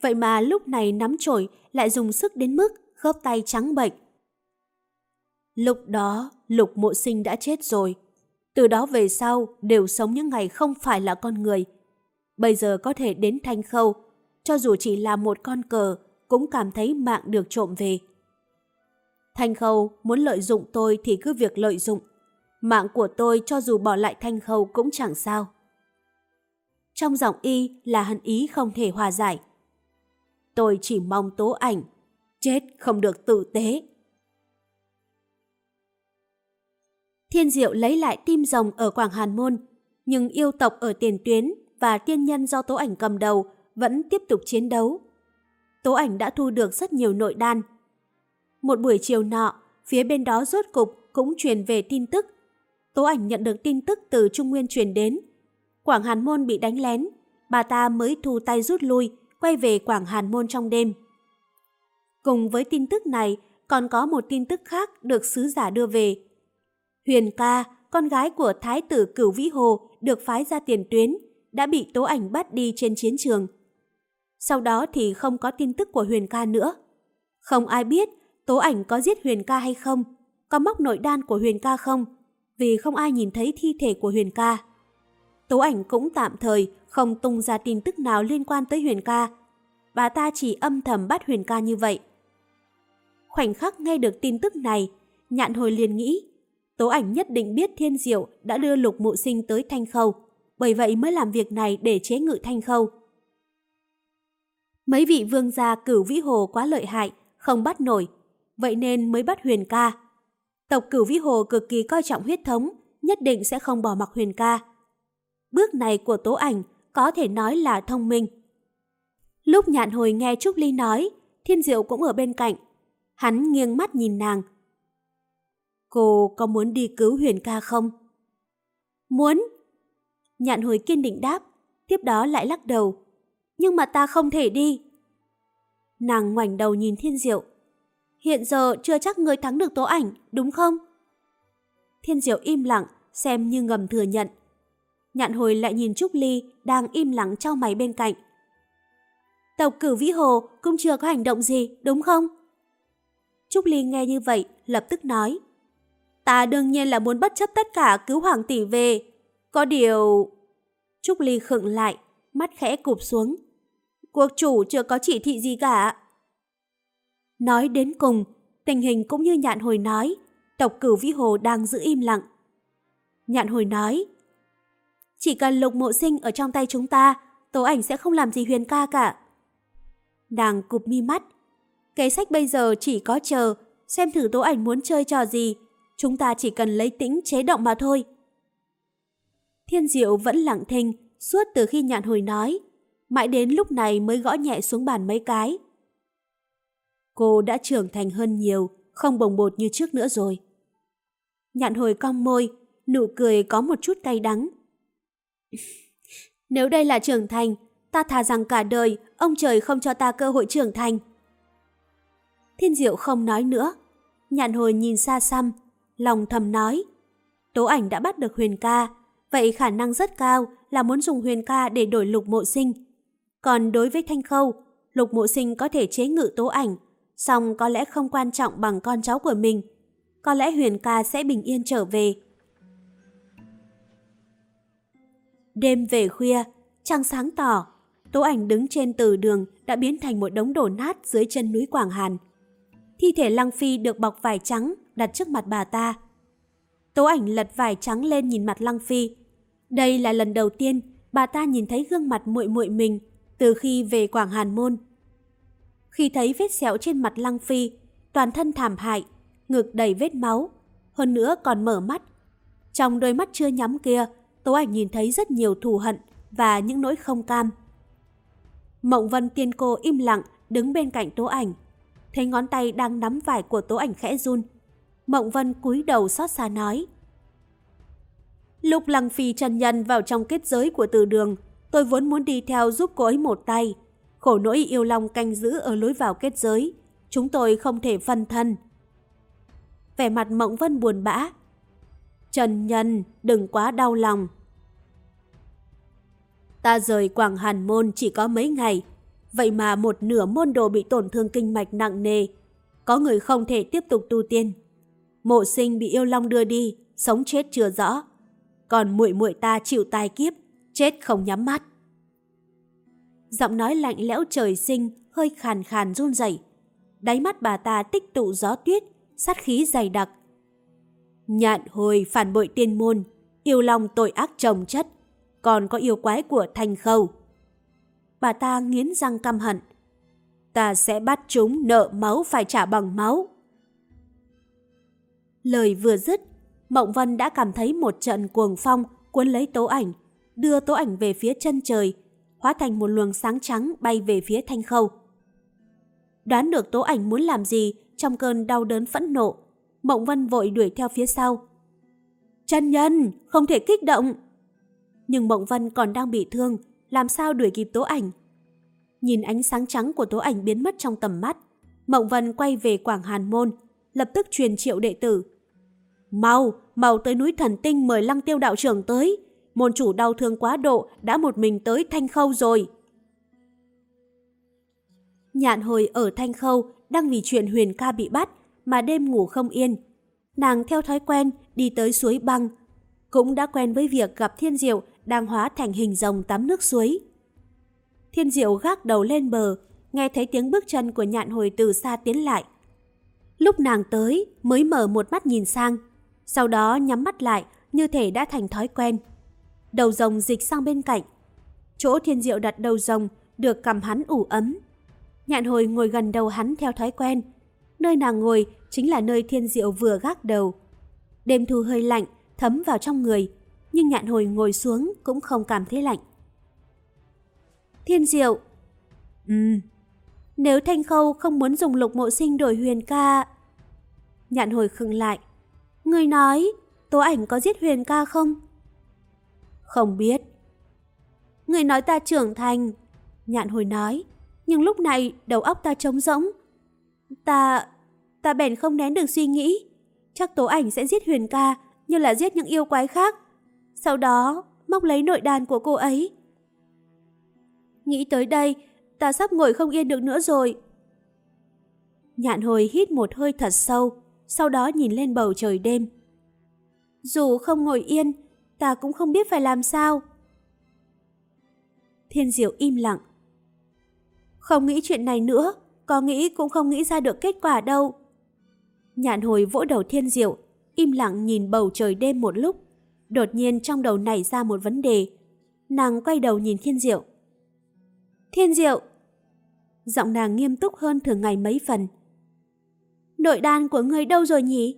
Vậy mà lúc này nắm chổi lại dùng sức đến mức khớp tay trắng bệnh. Lúc đó, lục mộ sinh đã chết rồi. Từ đó về sau, đều sống những ngày không phải là con người. Bây giờ có thể đến thanh khâu, cho dù chỉ là một con cờ, cũng cảm thấy mạng được trộm về. Thanh khâu muốn lợi dụng tôi thì cứ việc lợi dụng. Mạng của tôi cho dù bỏ lại thanh khâu cũng chẳng sao. Trong giọng y là hận ý không thể hòa giải. Tôi chỉ mong tố ảnh, chết không được tử tế. Thiên diệu lấy lại tim rồng ở Quảng Hàn Môn, nhưng yêu tộc ở tiền tuyến và tiên nhân do tố ảnh cầm đầu vẫn tiếp tục chiến đấu. Tố ảnh đã thu được rất nhiều nội đan. Một buổi chiều nọ, phía bên đó rốt cục cũng truyền về tin tức. Tố ảnh nhận được tin tức từ Trung Nguyên truyền đến. Quảng Hàn Môn bị đánh lén, bà ta mới thu tay rút lui, quay về Quảng Hàn Môn trong đêm. Cùng với tin tức này, còn có một tin tức khác được sứ giả đưa về. Huyền ca, con gái của Thái tử Cửu Vĩ Hồ được phái ra tiền tuyến, đã bị tố ảnh bắt đi trên chiến trường. Sau đó thì không có tin tức của Huyền ca nữa. Không ai biết tố ảnh có giết Huyền ca hay không, có móc nội đan của Huyền ca không, vì không ai nhìn thấy thi thể của Huyền ca. Tố ảnh cũng tạm thời không tung ra tin tức nào liên quan tới Huyền ca. Bà ta chỉ âm thầm bắt Huyền ca như vậy. Khoảnh khắc nghe được tin tức này, nhạn hồi liền nghĩ, tố ảnh nhất định biết thiên diệu đã đưa lục mụ sinh tới thanh khâu, bởi vậy mới làm việc này để chế ngự thanh khâu. Mấy vị vương gia cửu vĩ hồ quá lợi hại, không bắt nổi, vậy nên mới bắt huyền ca. Tộc cửu vĩ hồ cực kỳ coi trọng huyết thống, nhất định sẽ không bỏ mặc huyền ca. Bước này của tố ảnh có thể nói là thông minh. Lúc nhạn hồi nghe Trúc Ly nói, Thiên Diệu cũng ở bên cạnh. Hắn nghiêng mắt nhìn nàng. Cô có muốn đi cứu huyền ca không? Muốn. Nhạn hồi kiên định đáp, tiếp đó lại lắc đầu. Nhưng mà ta không thể đi. Nàng ngoảnh đầu nhìn Thiên Diệu. Hiện giờ chưa chắc người thắng được tố ảnh, đúng không? Thiên Diệu im lặng, xem như ngầm thừa nhận. Nhạn hồi lại nhìn Trúc Ly đang im lặng trao mày bên cạnh. Tộc cử vĩ hồ cũng chưa có hành động gì, đúng không? Trúc Ly nghe như vậy, lập tức nói. Ta đương nhiên là muốn bất chấp tất cả cứu hoàng tỷ về. Có điều... Trúc Ly khựng lại, mắt khẽ cụp xuống. Quốc chủ chưa có chỉ thị gì cả. Nói đến cùng, tình hình cũng như nhạn hồi nói, tộc cửu vĩ hồ đang giữ im lặng. Nhạn hồi nói, chỉ cần lục mộ sinh ở trong tay chúng ta, tố ảnh sẽ không làm gì huyền ca cả. Nàng cụp mi mắt. Kế sách bây giờ chỉ có chờ, xem thử tố ảnh muốn chơi trò gì. Chúng ta chỉ cần lấy tĩnh chế động mà thôi. Thiên diệu vẫn lặng thinh, suốt từ khi nhạn hồi nói. Mãi đến lúc này mới gõ nhẹ xuống bàn mấy cái. Cô đã trưởng thành hơn nhiều, không bồng bột như trước nữa rồi. Nhạn hồi cong môi, nụ cười có một chút cay đắng. Nếu đây là trưởng thành, ta thà rằng cả đời ông trời không cho ta cơ hội trưởng thành. Thiên diệu không nói nữa. Nhạn hồi nhìn xa xăm, lòng thầm nói. Tố ảnh đã bắt được huyền ca, vậy khả năng rất cao là muốn dùng huyền ca để đổi lục mộ sinh. Còn đối với thanh khâu, lục mộ sinh có thể chế ngự tố ảnh, song có lẽ không quan trọng bằng con cháu của mình. Có lẽ huyền ca sẽ bình yên trở về. Đêm về khuya, trăng sáng tỏ, tố ảnh đứng trên từ đường đã biến thành một đống đổ nát dưới chân núi Quảng Hàn. Thi thể Lăng Phi được bọc vải trắng đặt trước mặt bà ta. Tố ảnh lật vải trắng lên nhìn mặt Lăng Phi. Đây là lần đầu tiên bà ta nhìn thấy gương mặt muội muội mình từ khi về Quảng Hàn Môn. Khi thấy vết sẹo trên mặt Lăng Phi, toàn thân thảm hại, ngực đầy vết máu, hơn nữa còn mở mắt. Trong đôi mắt chưa nhắm kia, Tố ảnh nhìn thấy rất nhiều thù hận và những nỗi không cam. Mộng Vân Tiên Cô im lặng đứng bên cạnh Tố ảnh. Thấy ngón tay đang nắm vải của Tố ảnh khẽ run. Mộng Vân cúi đầu xót xa nói. Lúc Lăng Phi trần nhân vào trong kết giới của từ đường, tôi vốn muốn đi theo giúp cô ấy một tay. Khổ nỗi yêu lòng canh giữ ở lối vào kết giới. Chúng tôi không thể phân thân. Vẻ mặt Mộng Vân buồn bã. Trần Nhân, đừng quá đau lòng. Ta rời Quảng Hàn Môn chỉ có mấy ngày, vậy mà một nửa môn đồ bị tổn thương kinh mạch nặng nề. Có người không thể tiếp tục tu tiên. Mộ sinh bị yêu long đưa đi, sống chết chưa rõ. Còn muội muội ta chịu tai kiếp, chết không nhắm mắt. Giọng nói lạnh lẽo trời sinh, hơi khàn khàn run rẩy. Đáy mắt bà ta tích tụ gió tuyết, sát khí dày đặc. Nhạn hồi phản bội tiên môn, yêu long tội ác trồng chất, còn có yêu quái của thành khâu. Bà ta nghiến răng căm hận. Ta sẽ bắt chúng nợ máu phải trả bằng máu. Lời vừa dứt, Mộng Vân đã cảm thấy một trận cuồng phong cuốn lấy tố ảnh, đưa tố ảnh về phía chân trời, hóa thành một luồng sáng trắng bay về phía thanh khâu. Đoán được tố ảnh muốn làm gì trong cơn đau đớn phẫn nộ, Mộng Vân vội đuổi theo phía sau. Chân nhân, không thể kích động. Nhưng Mộng Vân còn đang bị thương, làm sao đuổi kịp tố ảnh. Nhìn ánh sáng trắng của tố ảnh biến mất trong tầm mắt, Mộng Vân quay về Quảng Hàn Môn, lập tức truyền triệu đệ tử. Mau, mau tới núi thần tinh mời lăng tiêu đạo trưởng tới. Môn chủ đau thương quá độ đã một mình tới Thanh Khâu rồi. Nhạn hồi ở Thanh Khâu đang vì chuyện Huyền ca bị bắt mà đêm ngủ không yên. Nàng theo thói quen đi tới suối băng, cũng đã quen với việc gặp Thiên Diệu đang hóa thành hình rồng tắm nước suối. Thiên Diệu gác đầu lên bờ, nghe thấy tiếng bước chân của nhạn hồi từ xa tiến lại. Lúc nàng tới mới mở một mắt nhìn sang, sau đó nhắm mắt lại như thể đã thành thói quen. Đầu rồng dịch sang bên cạnh. Chỗ Thiên Diệu đặt đầu rồng được cầm hắn ủ ấm. Nhạn hồi ngồi gần đầu hắn theo thói quen, Nơi nàng ngồi chính là nơi thiên diệu vừa gác đầu. Đêm thu hơi lạnh, thấm vào trong người, nhưng nhạn hồi ngồi xuống cũng không cảm thấy lạnh. Thiên diệu Ừ, nếu Thanh Khâu không muốn dùng lục mộ sinh đổi huyền ca... Nhạn hồi khựng lại. Người nói, tố ảnh có giết huyền ca không? Không biết. Người nói ta trưởng thành. Nhạn hồi nói. Nhưng lúc này đầu óc ta trống rỗng. Ta ta bèn không nén được suy nghĩ. Chắc tố ảnh sẽ giết Huyền ca như là giết những yêu quái khác. Sau đó móc lấy nội đàn của cô ấy. Nghĩ tới đây, ta sắp ngồi không yên được nữa rồi. Nhạn hồi hít một hơi thật sâu, sau đó nhìn lên bầu trời đêm. Dù không ngồi yên, ta cũng không biết phải làm sao. Thiên Diệu im lặng. Không nghĩ chuyện này nữa, có nghĩ cũng không nghĩ ra được kết quả đâu. Nhạn hồi vỗ đầu thiên diệu, im lặng nhìn bầu trời đêm một lúc, đột nhiên trong đầu nảy ra một vấn đề. Nàng quay đầu nhìn Thiên Diệu. Thiên Diệu! Giọng nàng nghiêm túc hơn thường ngày mấy phần. Nội đan của người đâu rồi nhỉ?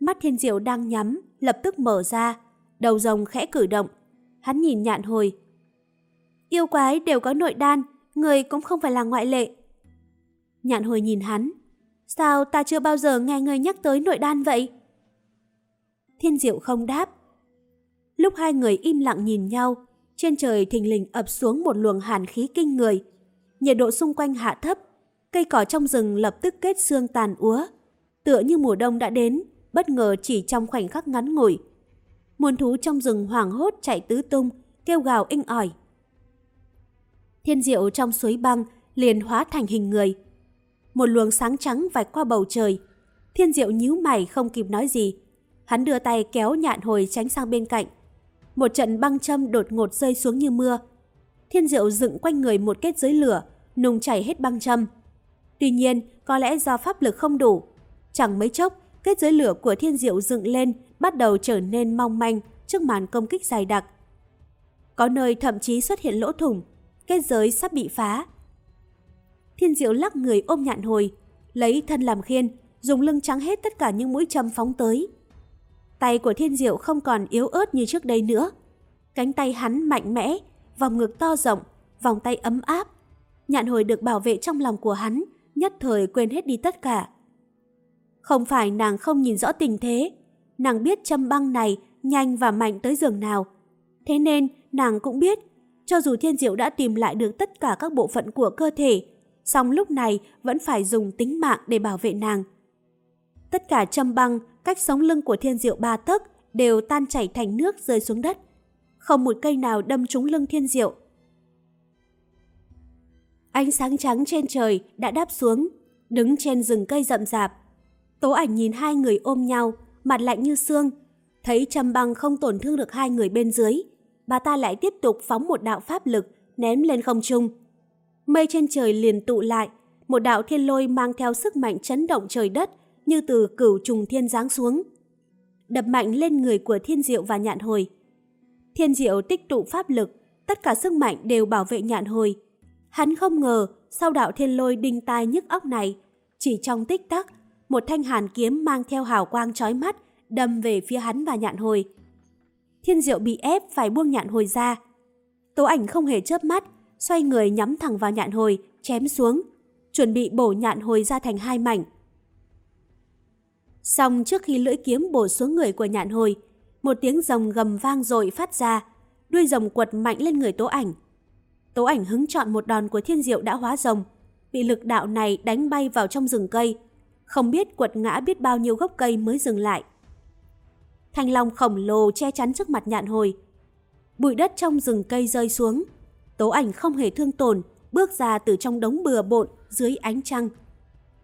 Mắt Thiên Diệu đang nhắm, lập tức mở ra, đầu rồng khẽ cử động. Hắn nhìn nhạn hồi. Yêu quái đều có nội đan, người cũng không phải là ngoại lệ. Nhạn hồi nhìn hắn. Sao ta chưa bao giờ nghe người nhắc tới nội đan vậy? Thiên Diệu không đáp. Lúc hai người im lặng nhìn nhau, trên trời thình lình ập xuống một luồng hàn khí kinh người. Nhiệt độ xung quanh hạ thấp, cây cỏ trong rừng lập tức kết xương tàn úa. Tựa như mùa đông đã đến, bất ngờ chỉ trong khoảnh khắc ngắn ngủi. Muôn thú trong rừng hoảng hốt chạy tứ tung, kêu gào inh ỏi. Thiên diệu trong suối băng liền hóa thành hình người. Một luồng sáng trắng vạch qua bầu trời. Thiên diệu nhíu mày không kịp nói gì. Hắn đưa tay kéo nhạn hồi tránh sang bên cạnh. Một trận băng châm đột ngột rơi xuống như mưa. Thiên diệu dựng quanh người một kết giới lửa, nùng chảy hết băng châm. Tuy nhiên, có lẽ do pháp lực không đủ. Chẳng mấy chốc, kết giới lửa của thiên diệu dựng lên bắt đầu trở nên mong manh trước màn công kích dày đặc. Có nơi thậm chí xuất hiện lỗ thủng, kết giới sắp bị phá. Thiên diệu lắc người ôm nhạn hồi, lấy thân làm khiên, dùng lưng trắng hết tất cả những mũi châm phóng tới. Tay của thiên diệu không còn yếu ớt như trước đây nữa. Cánh tay hắn mạnh mẽ, vòng ngực to rộng, vòng tay ấm áp. Nhạn hồi được bảo vệ trong lòng của hắn, nhất thời quên hết đi tất cả. Không phải nàng không nhìn rõ tình thế, nàng biết châm băng này nhanh và mạnh tới giường nào. Thế nên nàng cũng biết, cho dù thiên diệu đã tìm lại được tất cả các bộ phận của cơ thể, song lúc này vẫn phải dùng tính mạng để bảo vệ nàng. Tất cả châm băng cách sống lưng của thiên diệu ba tấc đều tan chảy thành nước rơi xuống đất. Không một cây nào đâm trúng lưng thiên diệu. Ánh sáng trắng trên trời đã đáp xuống, đứng trên rừng cây rậm rạp. Tố ảnh nhìn hai người ôm nhau, mặt lạnh như xương. Thấy trầm băng không tổn thương được hai người bên dưới, bà ta lại tiếp tục phóng một đạo pháp lực ném lên không trung. Mây trên trời liền tụ lại, một đạo thiên lôi mang theo sức mạnh chấn động trời đất như từ cửu trùng thiên giáng xuống. Đập mạnh lên người của thiên diệu và nhạn hồi. Thiên diệu tích tụ pháp lực, tất cả sức mạnh đều bảo vệ nhạn hồi. Hắn không ngờ, sau đạo thiên lôi đinh tai nhức óc này, chỉ trong tích tắc, một thanh hàn kiếm mang theo hào quang chói mắt đâm về phía hắn và nhạn hồi. Thiên diệu bị ép phải buông nhạn hồi ra. Tố ảnh không hề chớp mắt, xoay người nhắm thẳng vào nhạn hồi, chém xuống, chuẩn bị bổ nhạn hồi ra thành hai mảnh. Xong trước khi lưỡi kiếm bổ xuống người của nhạn hồi, một tiếng rồng gầm vang dội phát ra, đuôi rồng quật mạnh lên người tố ảnh. Tố ảnh hứng chọn một đòn của thiên diệu đã hóa rồng, bị lực đạo này đánh bay vào trong rừng cây, không biết quật ngã biết bao nhiêu gốc cây mới dừng lại. Thanh long khổng lồ che chắn trước mặt nhạn hồi. Bụi đất trong rừng cây rơi xuống, tố ảnh không hề thương tổn, bước ra từ trong đống bừa bộn dưới ánh trăng.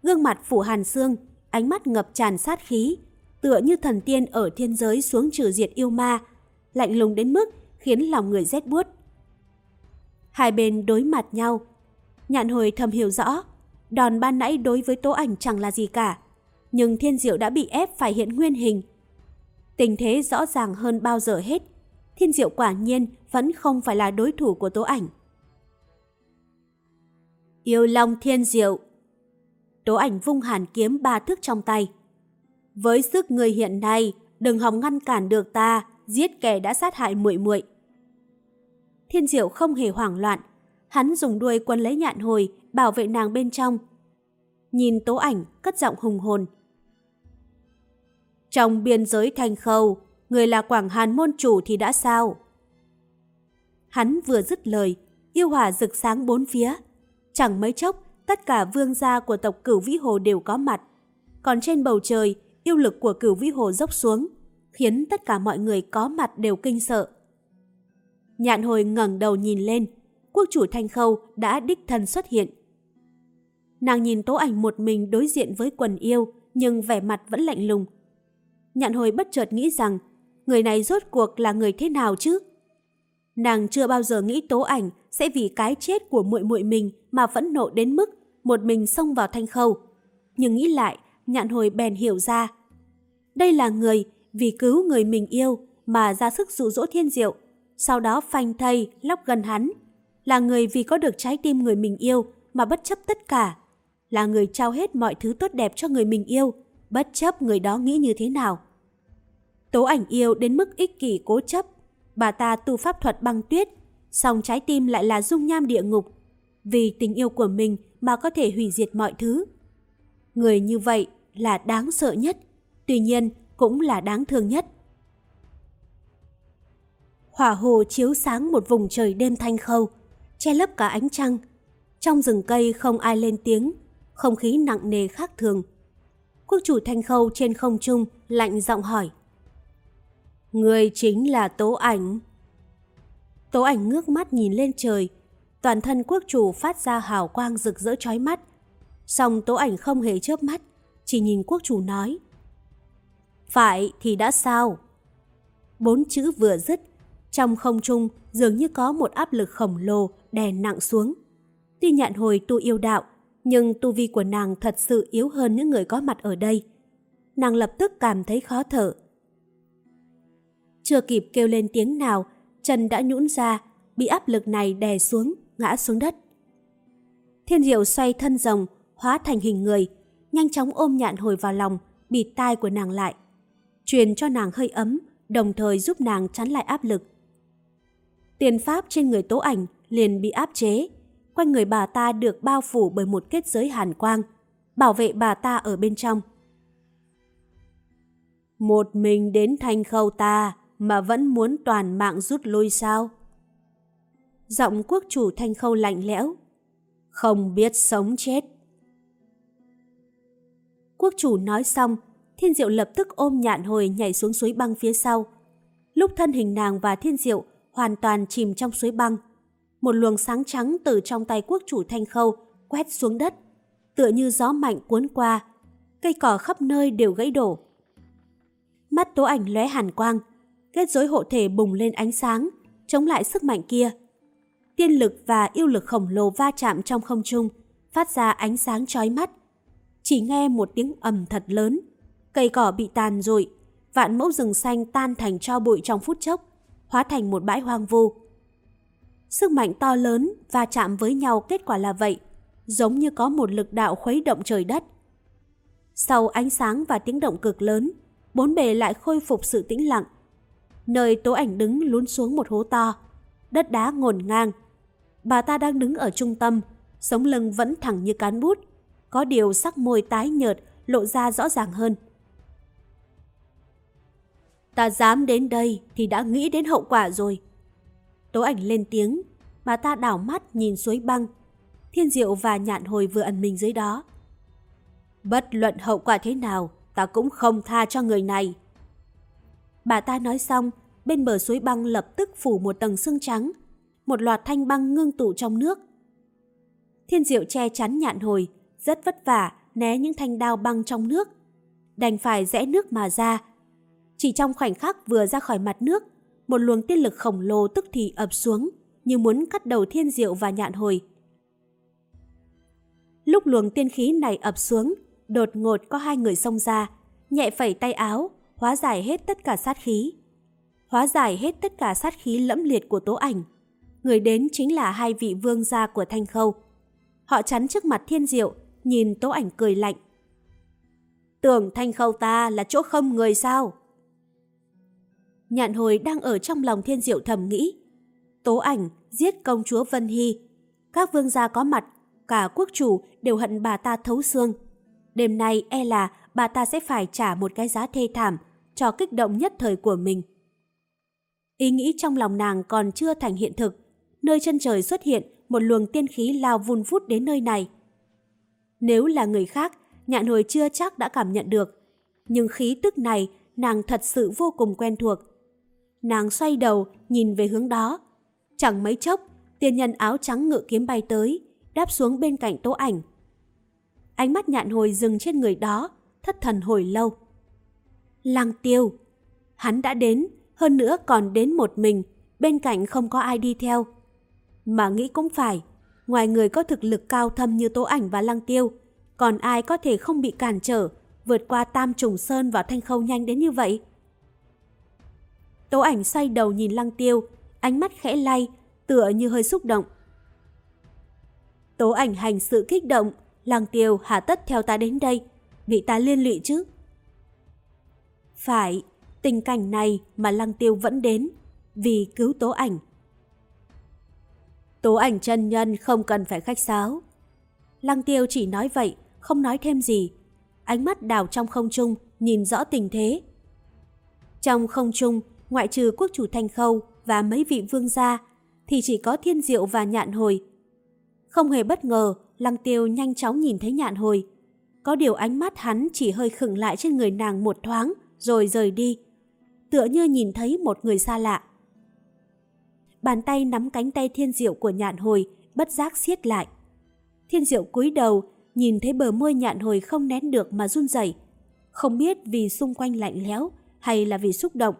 Gương mặt phủ hàn xương, ánh mắt ngập tràn sát khí, tựa như thần tiên ở thiên giới xuống trừ diệt yêu ma, lạnh lùng đến mức khiến lòng người rét buốt. Hai bên đối mặt nhau. Nhạn hồi thầm hiểu rõ, đòn ban nãy đối với tố ảnh chẳng là gì cả. Nhưng thiên diệu đã bị ép phải hiện nguyên hình. Tình thế rõ ràng hơn bao giờ hết. Thiên diệu quả nhiên vẫn không phải là đối thủ của tố ảnh. Yêu Long Thiên Diệu Tố ảnh vung hàn kiếm ba thước trong tay. Với sức người hiện nay, đừng hòng ngăn cản được ta, giết kẻ đã sát hại muội muội. Thiên Diệu không hề hoảng loạn, hắn dùng đuôi quân lấy nhạn hồi, bảo vệ nàng bên trong. Nhìn tố ảnh, cất giọng hùng hồn. Trong biên giới thành khâu, người là Quảng Hàn môn chủ thì đã sao? Hắn vừa dứt lời, yêu hỏa rực sáng bốn phía. Chẳng mấy chốc, tất cả vương gia của tộc cửu vĩ hồ đều có mặt. Còn trên bầu trời, yêu lực của cửu vĩ hồ dốc xuống, khiến tất cả mọi người có mặt đều kinh sợ. Nhạn hồi ngẩng đầu nhìn lên, quốc chủ Thanh Khâu đã đích thân xuất hiện. Nàng nhìn tố ảnh một mình đối diện với quần yêu, nhưng vẻ mặt vẫn lạnh lùng. Nhạn hồi bất chợt nghĩ rằng, người này rốt cuộc là người thế nào chứ? Nàng chưa bao giờ nghĩ tố ảnh sẽ vì cái chết của muội muội mình mà phẫn nộ đến mức một mình xông vào thanh khâu. Nhưng nghĩ lại, nhạn hồi bèn hiểu ra. Đây là người vì cứu người mình yêu mà ra sức dụ dỗ thiên diệu, sau đó phanh thây, lóc gần hắn. Là người vì có được trái tim người mình yêu mà bất chấp tất cả. Là người trao hết mọi thứ tốt đẹp cho người mình yêu, bất chấp người đó nghĩ như thế nào. Tố ảnh yêu đến mức ích kỷ cố chấp. Bà ta tu pháp thuật băng tuyết, song trái tim lại là dung nham địa ngục. Vì tình yêu của mình mà có thể hủy diệt mọi thứ. Người như vậy là đáng sợ nhất, tuy nhiên cũng là đáng thương nhất. Hỏa hồ chiếu sáng một vùng trời đêm thanh khâu, che lấp cả ánh trăng. Trong rừng cây không ai lên tiếng, không khí nặng nề khác thường. Quốc chủ thanh khâu trên không trung lạnh giọng hỏi. Người chính là Tố Ảnh. Tố Ảnh ngước mắt nhìn lên trời, toàn thân quốc chủ phát ra hào quang rực rỡ chói mắt. Song Tố Ảnh không hề chớp mắt, chỉ nhìn quốc chủ nói. Phải thì đã sao? Bốn chữ vừa dứt, trong không trung dường như có một áp lực khổng lồ đè nặng xuống. Tuy nhạn hồi tu yêu đạo, nhưng tu vi của nàng thật sự yếu hơn những người có mặt ở đây. Nàng lập tức cảm thấy khó thở. Chưa kịp kêu lên tiếng nào, chân đã nhũn ra, bị áp lực này đè xuống, ngã xuống đất. Thiên diệu xoay thân rồng, hóa thành hình người, nhanh chóng ôm nhạn hồi vào lòng, bịt tai của nàng lại. Truyền cho nàng hơi ấm, đồng thời giúp nàng chắn lại áp lực. Tiền pháp trên người tố ảnh liền bị áp chế. Quanh người bà ta được bao phủ bởi một kết giới hàn quang, bảo vệ bà ta ở bên trong. Một mình đến thanh khâu ta mà vẫn muốn toàn mạng rút lui sao? Giọng quốc chủ thanh khâu lạnh lẽo. Không biết sống chết. Quốc chủ nói xong, thiên diệu lập tức ôm nhạn hồi nhảy xuống suối băng phía sau. Lúc thân hình nàng và thiên diệu hoàn toàn chìm trong suối băng. Một luồng sáng trắng từ trong tay quốc chủ thanh khâu quét xuống đất, tựa như gió mạnh cuốn qua. Cây cỏ khắp nơi đều gãy đổ. Mắt tố ảnh lóe hàn quang, kết giới hộ thể bùng lên ánh sáng, chống lại sức mạnh kia. Tiên lực và yêu lực khổng lồ va chạm trong không trung, phát ra ánh sáng chói mắt. Chỉ nghe một tiếng ầm thật lớn, cây cỏ bị tàn rụi, vạn mẫu rừng xanh tan thành cho bụi trong phút chốc hóa thành một bãi hoang vu. Sức mạnh to lớn và chạm với nhau kết quả là vậy, giống như có một lực đạo khuấy động trời đất. Sau ánh sáng và tiếng động cực lớn, bốn bề lại khôi phục sự tĩnh lặng. Nơi tố ảnh đứng lún xuống một hố to, đất đá ngổn ngang. Bà ta đang đứng ở trung tâm, sống lưng vẫn thẳng như cán bút, có điều sắc môi tái nhợt lộ ra rõ ràng hơn. Ta dám đến đây thì đã nghĩ đến hậu quả rồi. Tố ảnh lên tiếng, bà ta đảo mắt nhìn suối băng. Thiên diệu và nhạn hồi vừa ẩn mình dưới đó. Bất luận hậu quả thế nào, ta cũng không tha cho người này. Bà ta nói xong, bên bờ suối băng lập tức phủ một tầng sương trắng, một loạt thanh băng ngưng tụ trong nước. Thiên diệu che chắn nhạn hồi, rất vất vả né những thanh đao băng trong nước. Đành phải rẽ nước mà ra, chỉ trong khoảnh khắc vừa ra khỏi mặt nước, một luồng tiên lực khổng lồ tức thì ập xuống, như muốn cắt đầu thiên diệu và nhạn hồi. Lúc luồng tiên khí này ập xuống, đột ngột có hai người xông ra, nhẹ phẩy tay áo, hóa giải hết tất cả sát khí. Hóa giải hết tất cả sát khí lẫm liệt của tố ảnh. Người đến chính là hai vị vương gia của Thanh Khâu. Họ chắn trước mặt thiên diệu, nhìn tố ảnh cười lạnh. Tưởng Thanh Khâu ta là chỗ không người sao? Nhạn hồi đang ở trong lòng thiên diệu thầm nghĩ. Tố ảnh giết công chúa Vân Hy. Các vương gia có mặt, cả quốc chủ đều hận bà ta thấu xương. Đêm nay e là bà ta sẽ phải trả một cái giá thê thảm cho kích động nhất thời của mình. Ý nghĩ trong lòng nàng còn chưa thành hiện thực. Nơi chân trời xuất hiện một luồng tiên khí lao vun vút đến nơi này. Nếu là người khác, nhạn hồi chưa chắc đã cảm nhận được. Nhưng khí tức này nàng thật sự vô cùng quen thuộc. Nàng xoay đầu, nhìn về hướng đó. Chẳng mấy chốc, tiên nhân áo trắng ngự kiếm bay tới, đáp xuống bên cạnh tố ảnh. Ánh mắt nhạn hồi dừng trên người đó, thất thần hồi lâu. Lăng tiêu. Hắn đã đến, hơn nữa còn đến một mình, bên cạnh không có ai đi theo. Mà nghĩ cũng phải, ngoài người có thực lực cao thâm như tố ảnh và lăng tiêu, còn ai có thể không bị cản trở, vượt qua tam trùng sơn và thanh khâu nhanh đến như vậy? Tố ảnh xoay đầu nhìn lăng tiêu, ánh mắt khẽ lay, tựa như hơi xúc động. Tố ảnh hành sự kích động, lăng tiêu hà tất theo ta đến đây, bị ta liên lụy chứ. Phải, tình cảnh này mà lăng tiêu vẫn đến, vì cứu tố ảnh. Tố ảnh chân nhân không cần phải khách sáo. Lăng tiêu chỉ nói vậy, không nói thêm gì. Ánh mắt đào trong không trung, nhìn rõ tình thế. Trong không trung, ngoại trừ quốc chủ Thanh Khâu và mấy vị vương gia, thì chỉ có thiên diệu và nhạn hồi. Không hề bất ngờ, lăng tiêu nhanh chóng nhìn thấy nhạn hồi. Có điều ánh mắt hắn chỉ hơi khựng lại trên người nàng một thoáng, rồi rời đi. Tựa như nhìn thấy một người xa lạ. Bàn tay nắm cánh tay thiên diệu của nhạn hồi, bất giác siết lại. Thiên diệu cúi đầu, nhìn thấy bờ môi nhạn hồi không nén được mà run rẩy, không biết vì xung quanh lạnh lẽo hay là vì xúc động.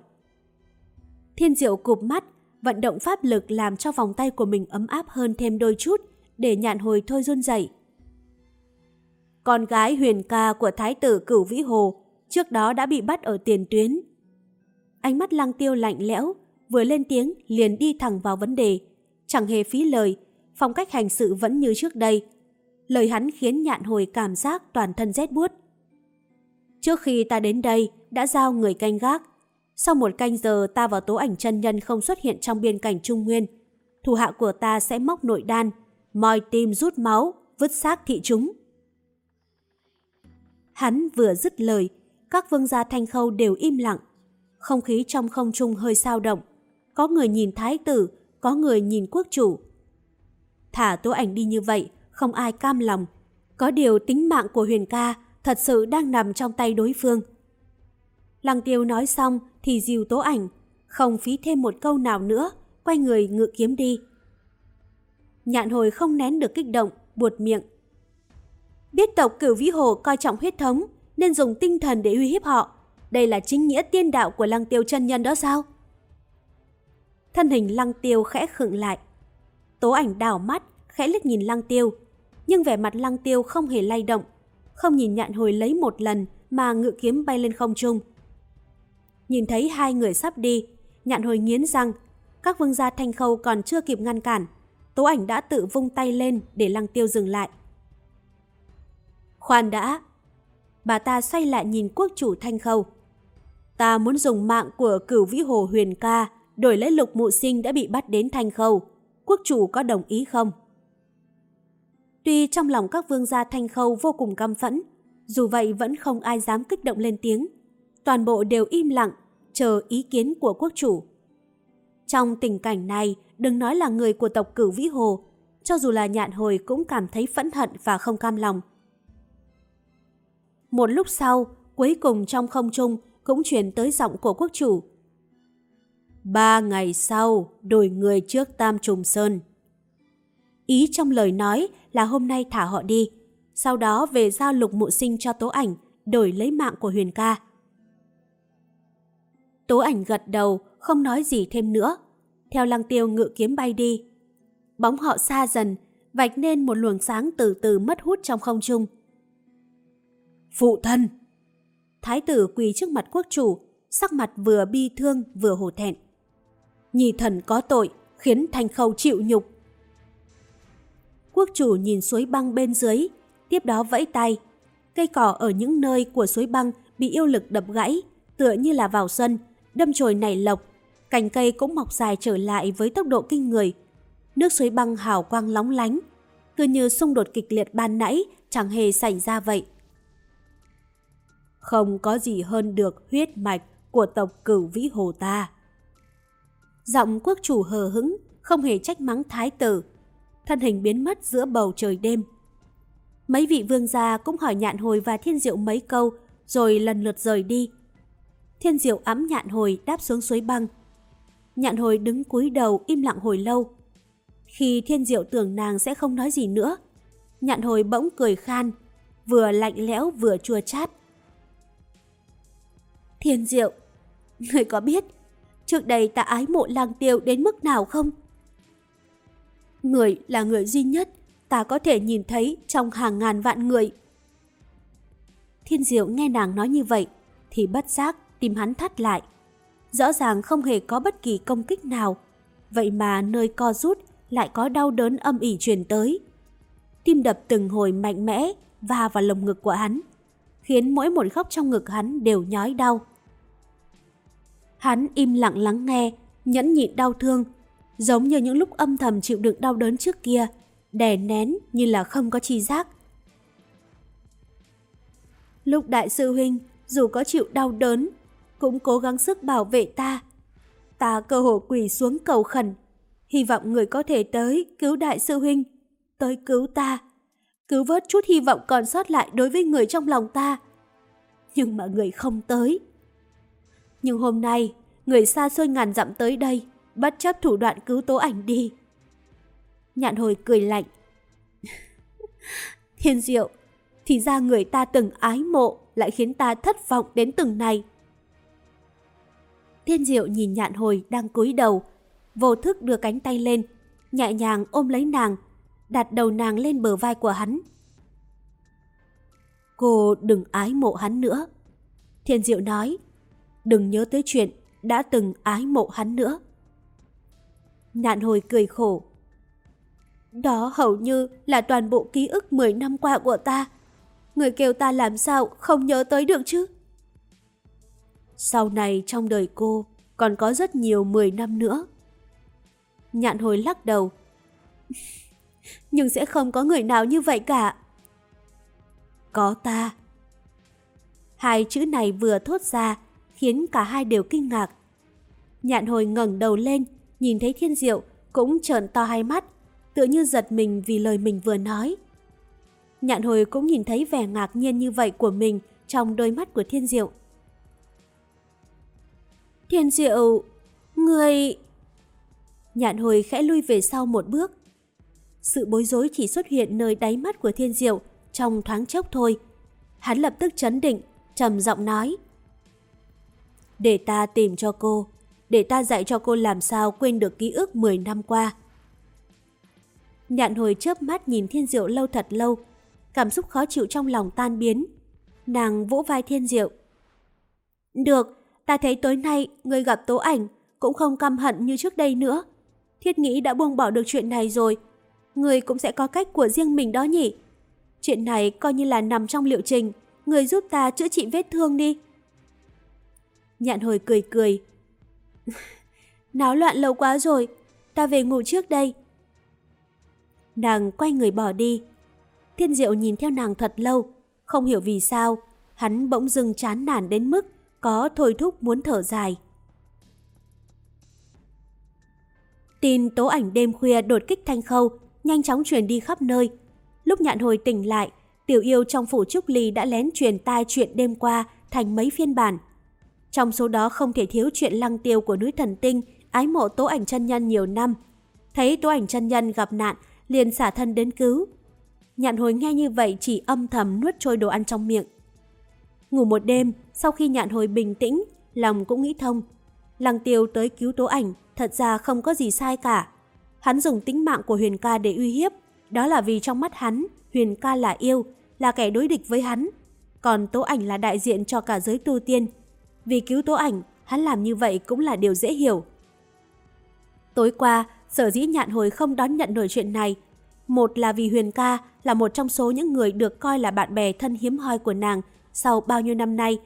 Thiên diệu cụp mắt, vận động pháp lực làm cho vòng tay của mình ấm áp hơn thêm đôi chút, để nhạn hồi thôi run rẩy. Con gái huyền ca của thái tử cửu vĩ hồ trước đó đã bị bắt ở tiền tuyến. Ánh mắt lăng tiêu lạnh lẽo, vừa lên tiếng liền đi thẳng vào vấn đề, chẳng hề phí lời, phong cách hành sự vẫn như trước đây. Lời hắn khiến nhạn hồi cảm giác toàn thân rét buốt. Trước khi ta đến đây, đã giao người canh gác. Sau một canh giờ ta vào tố ảnh chân nhân không xuất hiện trong biên cảnh Trung Nguyên. Thủ hạ của ta sẽ móc nội đan, moi tim rút máu, vứt xác thị chúng. Hắn vừa dứt lời, các vương gia thanh khâu đều im lặng. Không khí trong không trung hơi sao động. Có người nhìn thái tử, có người nhìn quốc chủ. Thả tố ảnh đi như vậy, không ai cam lòng. Có điều tính mạng của huyền ca thật sự đang nằm trong tay đối phương. Lăng tiêu nói xong thì dìu tố ảnh, không phí thêm một câu nào nữa, quay người ngự kiếm đi. Nhạn hồi không nén được kích động, buột miệng. Biết tộc cửu vĩ hồ coi trọng huyết thống, nên dùng tinh thần để uy hiếp họ. Đây là chính nghĩa tiên đạo của lăng tiêu chân nhân đó sao? Thân hình lăng tiêu khẽ khựng lại. Tố ảnh đảo mắt, khẽ liếc nhìn lăng tiêu. Nhưng vẻ mặt lăng tiêu không hề lay động. Không nhìn nhạn hồi lấy một lần mà ngự kiếm bay lên không trung. Nhìn thấy hai người sắp đi, nhạn hồi nghiến răng. Các vương gia thanh khâu còn chưa kịp ngăn cản. Tố ảnh đã tự vung tay lên để lăng tiêu dừng lại. Khoan đã! Bà ta xoay lại nhìn quốc chủ thanh khâu. Ta muốn dùng mạng của cửu vĩ hồ huyền ca đổi lấy lục mụ sinh đã bị bắt đến thanh khâu. Quốc chủ có đồng ý không? Tuy trong lòng các vương gia thanh khâu vô cùng căm phẫn, dù vậy vẫn không ai dám kích động lên tiếng. Toàn bộ đều im lặng, chờ ý kiến của quốc chủ. Trong tình cảnh này, đừng nói là người của tộc cửu vĩ hồ, cho dù là nhạn hồi cũng cảm thấy phẫn hận và không cam lòng. Một lúc sau, cuối cùng trong không trung cũng truyền tới giọng của quốc chủ. Ba ngày sau, đổi người trước Tam Trùng Sơn. Ý trong lời nói là hôm nay thả họ đi, sau đó về giao lục mụ sinh cho tố ảnh, đổi lấy mạng của Huyền ca. Tố ảnh gật đầu, không nói gì thêm nữa. Theo lăng tiêu ngự kiếm bay đi. Bóng họ xa dần, vạch nên một luồng sáng từ từ mất hút trong không trung. Phụ thân! Thái tử quỳ trước mặt quốc chủ, sắc mặt vừa bi thương vừa hổ thẹn. Nhi thần có tội, khiến thành khâu chịu nhục. Quốc chủ nhìn suối băng bên dưới, tiếp đó vẫy tay. Cây cỏ ở những nơi của suối băng bị yêu lực đập gãy, tựa như là vào xuân, đâm chồi nảy lộc. Cành cây cũng mọc dài trở lại với tốc độ kinh người. Nước suối băng hào quang lóng lánh, cứ như xung đột kịch liệt ban nãy chẳng hề xảy ra vậy. Không có gì hơn được huyết mạch của tộc cửu vĩ hồ ta. Giọng quốc chủ hờ hững, không hề trách mắng thái tử. Thân hình biến mất giữa bầu trời đêm. Mấy vị vương gia cũng hỏi nhạn hồi và thiên diệu mấy câu, rồi lần lượt rời đi. Thiên diệu ấm nhạn hồi đáp xuống suối băng. Nhạn hồi đứng cúi đầu im lặng hồi lâu. Khi thiên diệu tưởng nàng sẽ không nói gì nữa, nhạn hồi bỗng cười khan, vừa lạnh lẽo vừa chua chát. Thiên diệu, người có biết trước đây ta ái mộ lang tiêu đến mức nào không? Người là người duy nhất ta có thể nhìn thấy trong hàng ngàn vạn người. Thiên diệu nghe nàng nói như vậy, thì bất giác tim hắn thắt lại. rõ ràng không hề có bất kỳ công kích nào. Vậy mà nơi co rút lại có đau đớn âm ỉ truyền tới. Tim đập từng hồi mạnh mẽ va vào lồng ngực của hắn, khiến mỗi một góc trong ngực hắn đều nhói đau. Hắn im lặng lắng nghe, nhẫn nhịn đau thương, giống như những lúc âm thầm chịu đựng đau đớn trước kia, đè nén như là không có chi giác. Lúc đại sư huynh, dù có chịu đau đớn, cũng cố gắng sức bảo vệ ta. Ta cơ hồ quỳ xuống cầu khẩn, hy vọng người có thể tới cứu đại sư huynh, tới cứu ta, cứu vớt chút hy vọng còn sót lại đối với người trong lòng ta. Nhưng mà người không tới. Nhưng hôm nay, người xa xôi ngàn dặm tới đây, bất chấp thủ đoạn cứu tố ảnh đi. Nhạn hồi cười lạnh. Thiên diệu, thì ra người ta từng ái mộ lại khiến ta thất vọng đến từng này. Thiên diệu nhìn nhạn hồi đang cúi đầu, vô thức đưa cánh tay lên, nhẹ nhàng ôm lấy nàng, đặt đầu nàng lên bờ vai của hắn. Cô đừng ái mộ hắn nữa. Thiên diệu nói, đừng nhớ tới chuyện đã từng ái mộ hắn nữa. Nhạn hồi cười khổ. Đó hầu như là toàn bộ ký ức 10 năm qua của ta. Người kêu ta làm sao không nhớ tới được chứ? Sau này trong đời cô còn có rất nhiều 10 năm nữa. Nhạn hồi lắc đầu. Nhưng sẽ không có người nào như vậy cả. Có ta. Hai chữ này vừa thốt ra khiến cả hai đều kinh ngạc. Nhạn hồi ngẩng đầu lên, nhìn thấy thiên diệu cũng trợn to hai mắt, tựa như giật mình vì lời mình vừa nói. Nhạn hồi cũng nhìn thấy vẻ ngạc nhiên như vậy của mình trong đôi mắt của thiên diệu. Thiên diệu, người... Nhạn hồi khẽ lui về sau một bước. Sự bối rối chỉ xuất hiện nơi đáy mắt của thiên diệu trong thoáng chốc thôi. Hắn lập tức chấn định, trầm giọng nói. Để ta tìm cho cô, để ta dạy cho cô làm sao quên được ký ức 10 năm qua. Nhạn hồi chớp mắt nhìn thiên diệu lâu thật lâu, cảm xúc khó chịu trong lòng tan biến. Nàng vỗ vai thiên diệu. Được, ta thấy tối nay người gặp tố ảnh cũng không căm hận như trước đây nữa. Thiết nghĩ đã buông bỏ được chuyện này rồi. Người cũng sẽ có cách của riêng mình đó nhỉ. Chuyện này coi như là nằm trong liệu trình. Người giúp ta chữa trị vết thương đi. Nhạn hồi cười cười. Náo loạn lâu quá rồi. Ta về ngủ trước đây. Nàng quay người bỏ đi. Thiên diệu nhìn theo nàng thật lâu. Không hiểu vì sao. Hắn bỗng dưng chán nản đến mức có thôi thúc muốn thở dài. Tin tố ảnh đêm khuya đột kích thanh khâu, nhanh chóng truyền đi khắp nơi. Lúc nhạn hồi tỉnh lại, tiểu yêu trong phủ Trúc Ly đã lén truyền tai chuyện đêm qua thành mấy phiên bản. Trong số đó không thể thiếu chuyện lăng tiêu của núi thần tinh, ái mộ tố ảnh chân nhân nhiều năm. Thấy tố ảnh chân nhân gặp nạn, liền xả thân đến cứu. Nhạn hồi nghe như vậy chỉ âm thầm nuốt trôi đồ ăn trong miệng. Ngủ một đêm, sau khi nhạn hồi bình tĩnh, lòng cũng nghĩ thông. Lăng tiêu tới cứu tố ảnh, thật ra không có gì sai cả. Hắn dùng tính mạng của Huyền ca để uy hiếp, đó là vì trong mắt hắn, Huyền ca là yêu, là kẻ đối địch với hắn. Còn tố ảnh là đại diện cho cả giới tu tiên. Vì cứu tố ảnh, hắn làm như vậy cũng là điều dễ hiểu. Tối qua, sở dĩ nhạn hồi không đón nhận nổi chuyện này. Một là vì Huyền ca là một trong số những người được coi là bạn bè thân hiếm hoi của nàng sau bao nhiêu năm nay.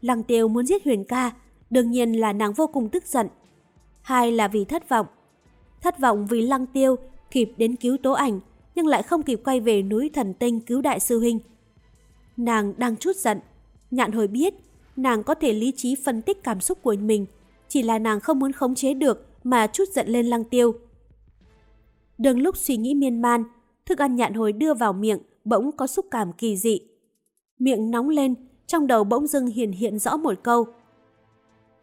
Lăng tiêu muốn giết Huyền ca, đương nhiên là nàng vô cùng tức giận. Hai là vì thất vọng. Thất vọng vì lăng tiêu kịp đến cứu tố ảnh, nhưng lại không kịp quay về núi thần tinh cứu đại sư huynh. Nàng đang chút giận, nhạn hồi biết, nàng có thể lý trí phân tích cảm xúc của mình, chỉ là nàng không muốn khống chế được mà chút giận lên lăng tiêu. Đừng lúc suy nghĩ miên man, thức ăn nhạn hồi đưa vào miệng bỗng có xúc cảm kỳ dị. Miệng nóng lên, trong đầu bỗng dưng hiện hiện rõ một câu.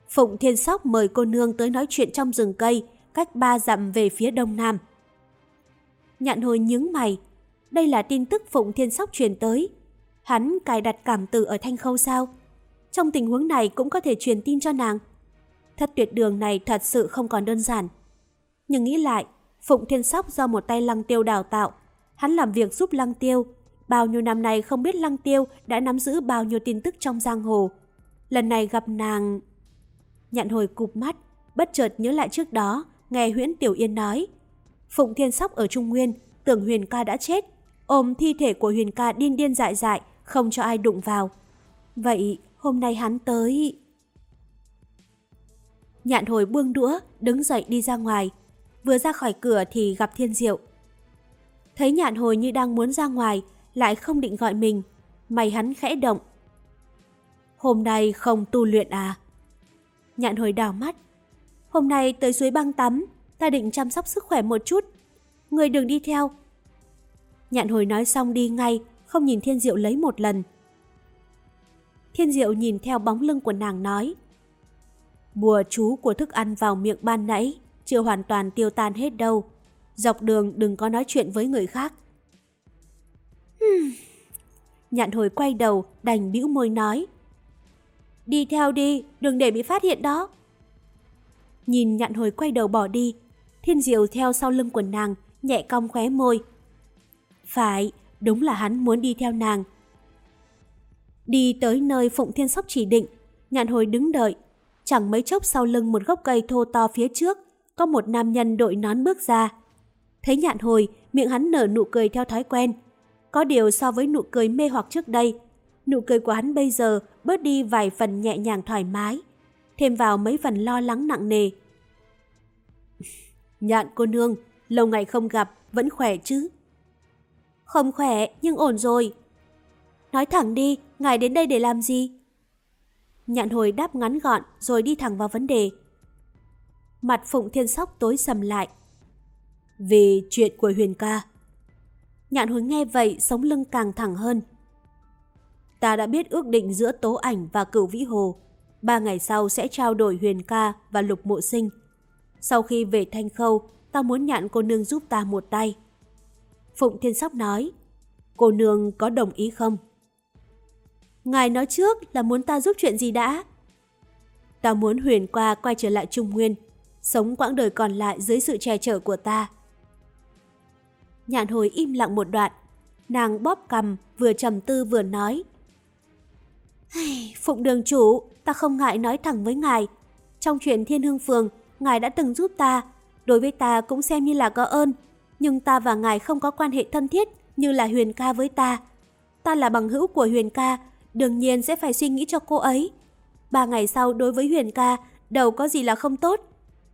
Phụng Thiên Sóc mời cô nương tới nói chuyện trong rừng cây, cách ba dặm về phía đông nam. Nhạn hồi nhướng mày, đây là tin tức Phụng Thiên Sóc truyền tới. Hắn cài đặt cảm tử ở thanh khâu sao? Trong tình huống này cũng có thể truyền tin cho nàng. Thất tuyệt đường này thật sự không còn đơn giản. Nhưng nghĩ lại, Phụng Thiên Sóc do một tay lăng tiêu đào tạo. Hắn làm việc giúp lăng tiêu. Bao nhiêu năm nay không biết lăng tiêu đã nắm giữ bao nhiêu tin tức trong giang hồ. Lần này gặp nàng... Nhạn hồi cụp mắt, bất chợt nhớ lại trước đó, nghe Huyễn Tiểu Yên nói. Phụng Thiên Sóc ở Trung Nguyên, tưởng Huyền ca đã chết, ôm thi thể của Huyền ca điên điên dại dại, không cho ai đụng vào. Vậy hôm nay hắn tới... Nhạn hồi buông đũa, đứng dậy đi ra ngoài. Vừa ra khỏi cửa thì gặp Thiên Diệu. Thấy nhạn hồi như đang muốn ra ngoài, lại không định gọi mình. Mày hắn khẽ động. Hôm nay không tu luyện à? Nhạn hồi đào mắt. Hôm nay tới suối băng tắm, ta định chăm sóc sức khỏe một chút. Người đừng đi theo. Nhạn hồi nói xong đi ngay, không nhìn Thiên Diệu lấy một lần. Thiên Diệu nhìn theo bóng lưng của nàng nói. Bùa chú của thức ăn vào miệng ban nãy chưa hoàn toàn tiêu tan hết đâu. Dọc đường đừng có nói chuyện với người khác. Hmm. Nhạn hồi quay đầu, đành bĩu môi nói. Đi theo đi, đừng để bị phát hiện đó. Nhìn nhạn hồi quay đầu bỏ đi, thiên diệu theo sau lưng quần nàng, nhẹ cong khóe môi. Phải, đúng là hắn muốn đi theo nàng. Đi tới nơi Phụng Thiên Sóc chỉ định, nhạn hồi đứng đợi. Chẳng mấy chốc sau lưng một gốc cây thô to phía trước, có một nam nhân đội nón bước ra. Thấy nhạn hồi, miệng hắn nở nụ cười theo thói quen. Có điều so với nụ cười mê hoặc trước đây, nụ cười của hắn bây giờ bớt đi vài phần nhẹ nhàng thoải mái, thêm vào mấy phần lo lắng nặng nề. Nhạn cô nương, lâu ngày không gặp, vẫn khỏe chứ? Không khỏe, nhưng ổn rồi. Nói thẳng đi, ngài đến đây để làm gì? Nhạn hồi đáp ngắn gọn rồi đi thẳng vào vấn đề. Mặt Phụng Thiên Sóc tối sầm lại. Vì chuyện của Huyền ca. Nhạn hồi nghe vậy sống lưng càng thẳng hơn. Ta đã biết ước định giữa Tố Ảnh và Cửu Vĩ Hồ. Ba ngày sau sẽ trao đổi Huyền ca và Lục Mộ Sinh. Sau khi về Thanh Khâu, ta muốn nhạn cô nương giúp ta một tay. Phụng Thiên Sóc nói, cô nương có đồng ý không? Ngài nói trước là muốn ta giúp chuyện gì đã? Ta muốn huyền qua quay trở lại Trung Nguyên, sống quãng đời còn lại dưới sự che chở của ta. Nhạn hồi im lặng một đoạn, nàng bóp cầm vừa trầm tư vừa nói. Phụng đường chủ, ta không ngại nói thẳng với ngài. Trong chuyện Thiên Hương Phường, ngài đã từng giúp ta, đối với ta cũng xem như là có ơn. Nhưng ta và ngài không có quan hệ thân thiết như là Huyền ca với ta. Ta là bằng hữu của Huyền ca, đương nhiên sẽ phải suy nghĩ cho cô ấy. Ba ngày sau đối với Huyền ca, đâu có gì là không tốt.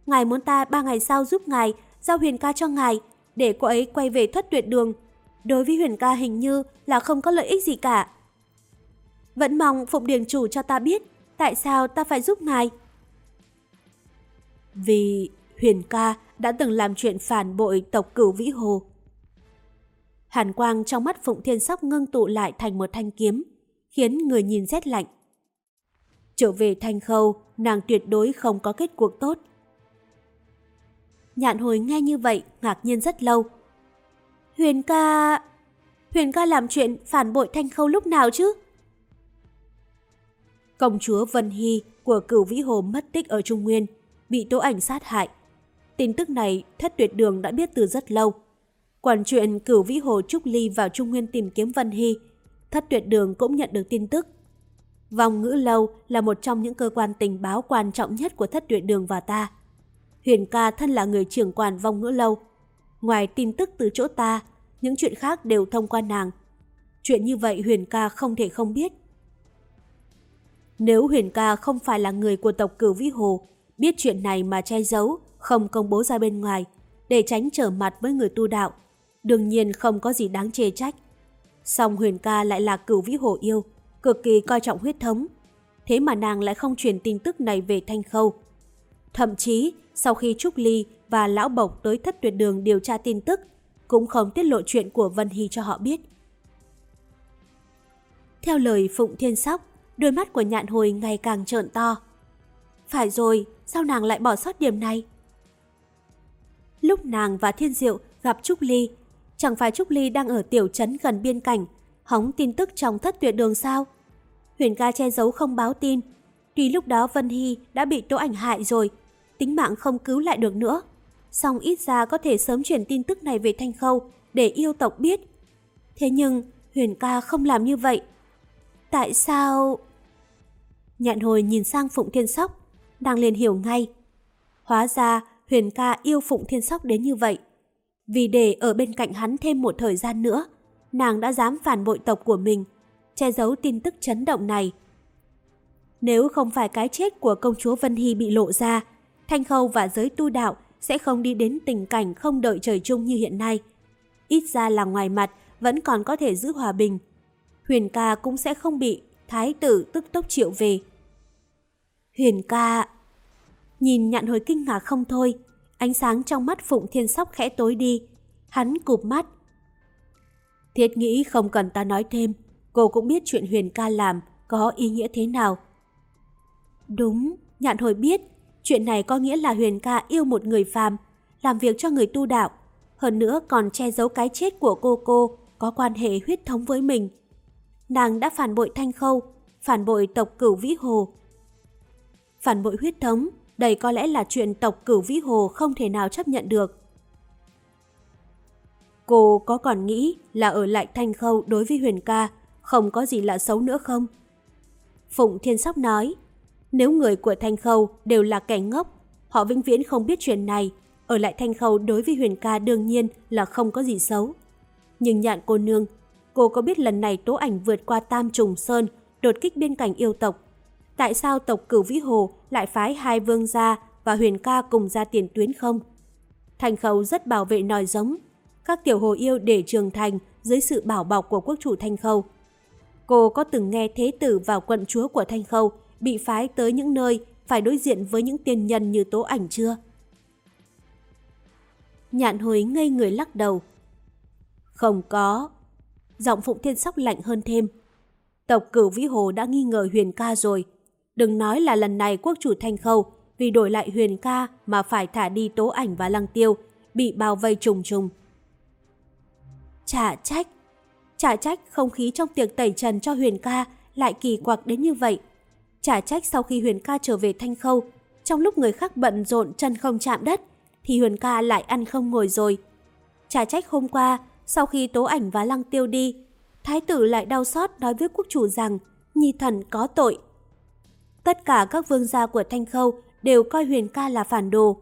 Ngài muốn ta ba ngày sau giúp ngài, giao Huyền ca cho ngài, để cô ấy quay về thất tuyệt đường. Đối với Huyền ca hình như là không có lợi ích gì cả. Vẫn mong Phụng Điền Chủ cho ta biết tại sao ta phải giúp ngài. Vì Huyền ca đã từng làm chuyện phản bội tộc cửu Vĩ Hồ. Hàn quang trong mắt Phụng Thiên Sóc ngưng tụ lại thành một thanh kiếm, khiến người nhìn rét lạnh. Trở về thanh khâu, nàng tuyệt đối không có kết cuộc tốt. Nhạn hồi nghe như vậy, ngạc nhiên rất lâu. Huyền ca... Huyền ca làm chuyện phản bội thanh khâu lúc nào chứ? Công chúa Vân Hy của cửu Vĩ Hồ mất tích ở Trung Nguyên, bị tố ảnh sát hại. Tin tức này thất tuyệt đường đã biết từ rất lâu. Quản chuyện cửu Vĩ Hồ Trúc Ly vào Trung Nguyên tìm kiếm Vân Hy, thất tuyệt đường cũng nhận được tin tức. Vòng ngữ lâu là một trong những cơ quan tình báo quan trọng nhất của thất tuyệt đường và ta. Huyền ca thân là người trưởng quản vong ngữ lâu. Ngoài tin tức từ chỗ ta, những chuyện khác đều thông qua nàng. Chuyện như vậy Huyền ca không thể không biết. Nếu Huyền ca không phải là người của tộc cửu vĩ hồ, biết chuyện này mà che giấu, không công bố ra bên ngoài, để tránh trở mặt với người tu đạo, đương nhiên không có gì đáng chê trách. Song Huyền ca lại là cửu vĩ hồ yêu, cực kỳ coi trọng huyết thống. Thế mà nàng lại không truyền tin tức này về Thanh Khâu. Thậm chí, sau khi Trúc Ly và Lão Bộc tới thất tuyệt đường điều tra tin tức, cũng không tiết lộ chuyện của Vân Hy cho họ biết. Theo lời Phụng Thiên Sóc, đôi mắt của nhạn hồi ngày càng trợn to. Phải rồi, sao nàng lại bỏ sót điểm này? Lúc nàng và Thiên Diệu gặp Trúc Ly, chẳng phải Trúc Ly đang ở tiểu trấn gần biên cảnh, hóng tin tức trong thất tuyệt đường sao? Huyền ca che giấu không báo tin, tuy lúc đó Vân Hy đã bị tố ảnh hại rồi, tính mạng không cứu lại được nữa. Song ít ra có thể sớm truyền tin tức này về Thanh Khâu để yêu tộc biết. Thế nhưng Huyền ca không làm như vậy. Tại sao... Nhạn hồi nhìn sang Phụng Thiên Sóc, nàng liền hiểu ngay. Hóa ra Huyền ca yêu Phụng Thiên Sóc đến như vậy. Vì để ở bên cạnh hắn thêm một thời gian nữa, nàng đã dám phản bội tộc của mình, che giấu tin tức chấn động này. Nếu không phải cái chết của công chúa Vân Hy bị lộ ra, Thanh Khâu và giới tu đạo sẽ không đi đến tình cảnh không đợi trời chung như hiện nay. Ít ra là ngoài mặt vẫn còn có thể giữ hòa bình. Huyền ca cũng sẽ không bị thái tử tức tốc triệu về. Huyền ca... Nhìn nhạn hồi kinh ngạc không thôi, ánh sáng trong mắt Phụng Thiên Sóc khẽ tối đi. Hắn cụp mắt. Thiết nghĩ không cần ta nói thêm, cô cũng biết chuyện Huyền ca làm có ý nghĩa thế nào. Đúng, nhạn hồi biết, chuyện này có nghĩa là Huyền ca yêu một người phàm, làm việc cho người tu đạo, hơn nữa còn che giấu cái chết của cô cô có quan hệ huyết thống với mình. Nàng đã phản bội Thanh Khâu, phản bội tộc cửu Vĩ Hồ. Phản bội huyết thống, đây có lẽ là chuyện tộc cửu Vĩ Hồ không thể nào chấp nhận được. Cô có còn nghĩ là ở lại Thanh Khâu đối với Huyền ca không có gì là xấu nữa không? Phụng Thiên Sóc nói, nếu người của Thanh Khâu đều là kẻ ngốc, họ vĩnh viễn không biết chuyện này, ở lại Thanh Khâu đối với Huyền ca đương nhiên là không có gì xấu. Nhưng nhạn cô nương, cô có biết lần này tố ảnh vượt qua Tam Trùng Sơn, đột kích biên cảnh yêu tộc. Tại sao tộc cửu Vĩ Hồ lại phái hai vương gia và Huyền ca cùng ra tiền tuyến không? Thanh Khâu rất bảo vệ nòi giống. Các tiểu hồ yêu để trường thành dưới sự bảo bọc của quốc chủ Thanh Khâu. Cô có từng nghe thế tử vào quận chúa của Thanh Khâu bị phái tới những nơi phải đối diện với những tiền nhân như tố ảnh chưa? Nhạn hồi ngây người lắc đầu. Không có. Giọng Phụng Thiên Sóc lạnh hơn thêm. Tộc cửu Vĩ Hồ đã nghi ngờ Huyền ca rồi. Đừng nói là lần này quốc chủ Thanh Khâu vì đổi lại Huyền ca mà phải thả đi tố ảnh và lăng tiêu, bị bao vây trùng trùng. Chả trách. Chả trách không khí trong tiệc tẩy trần cho Huyền ca lại kỳ quặc đến như vậy. Chả trách sau khi Huyền ca trở về Thanh Khâu, trong lúc người khác bận rộn chân không chạm đất, thì Huyền ca lại ăn không ngồi rồi. Chả trách hôm qua, sau khi tố ảnh và lăng tiêu đi, thái tử lại đau xót nói với quốc chủ rằng nhi thần có tội. Tất cả các vương gia của Thanh Khâu đều coi Huyền ca là phản đồ.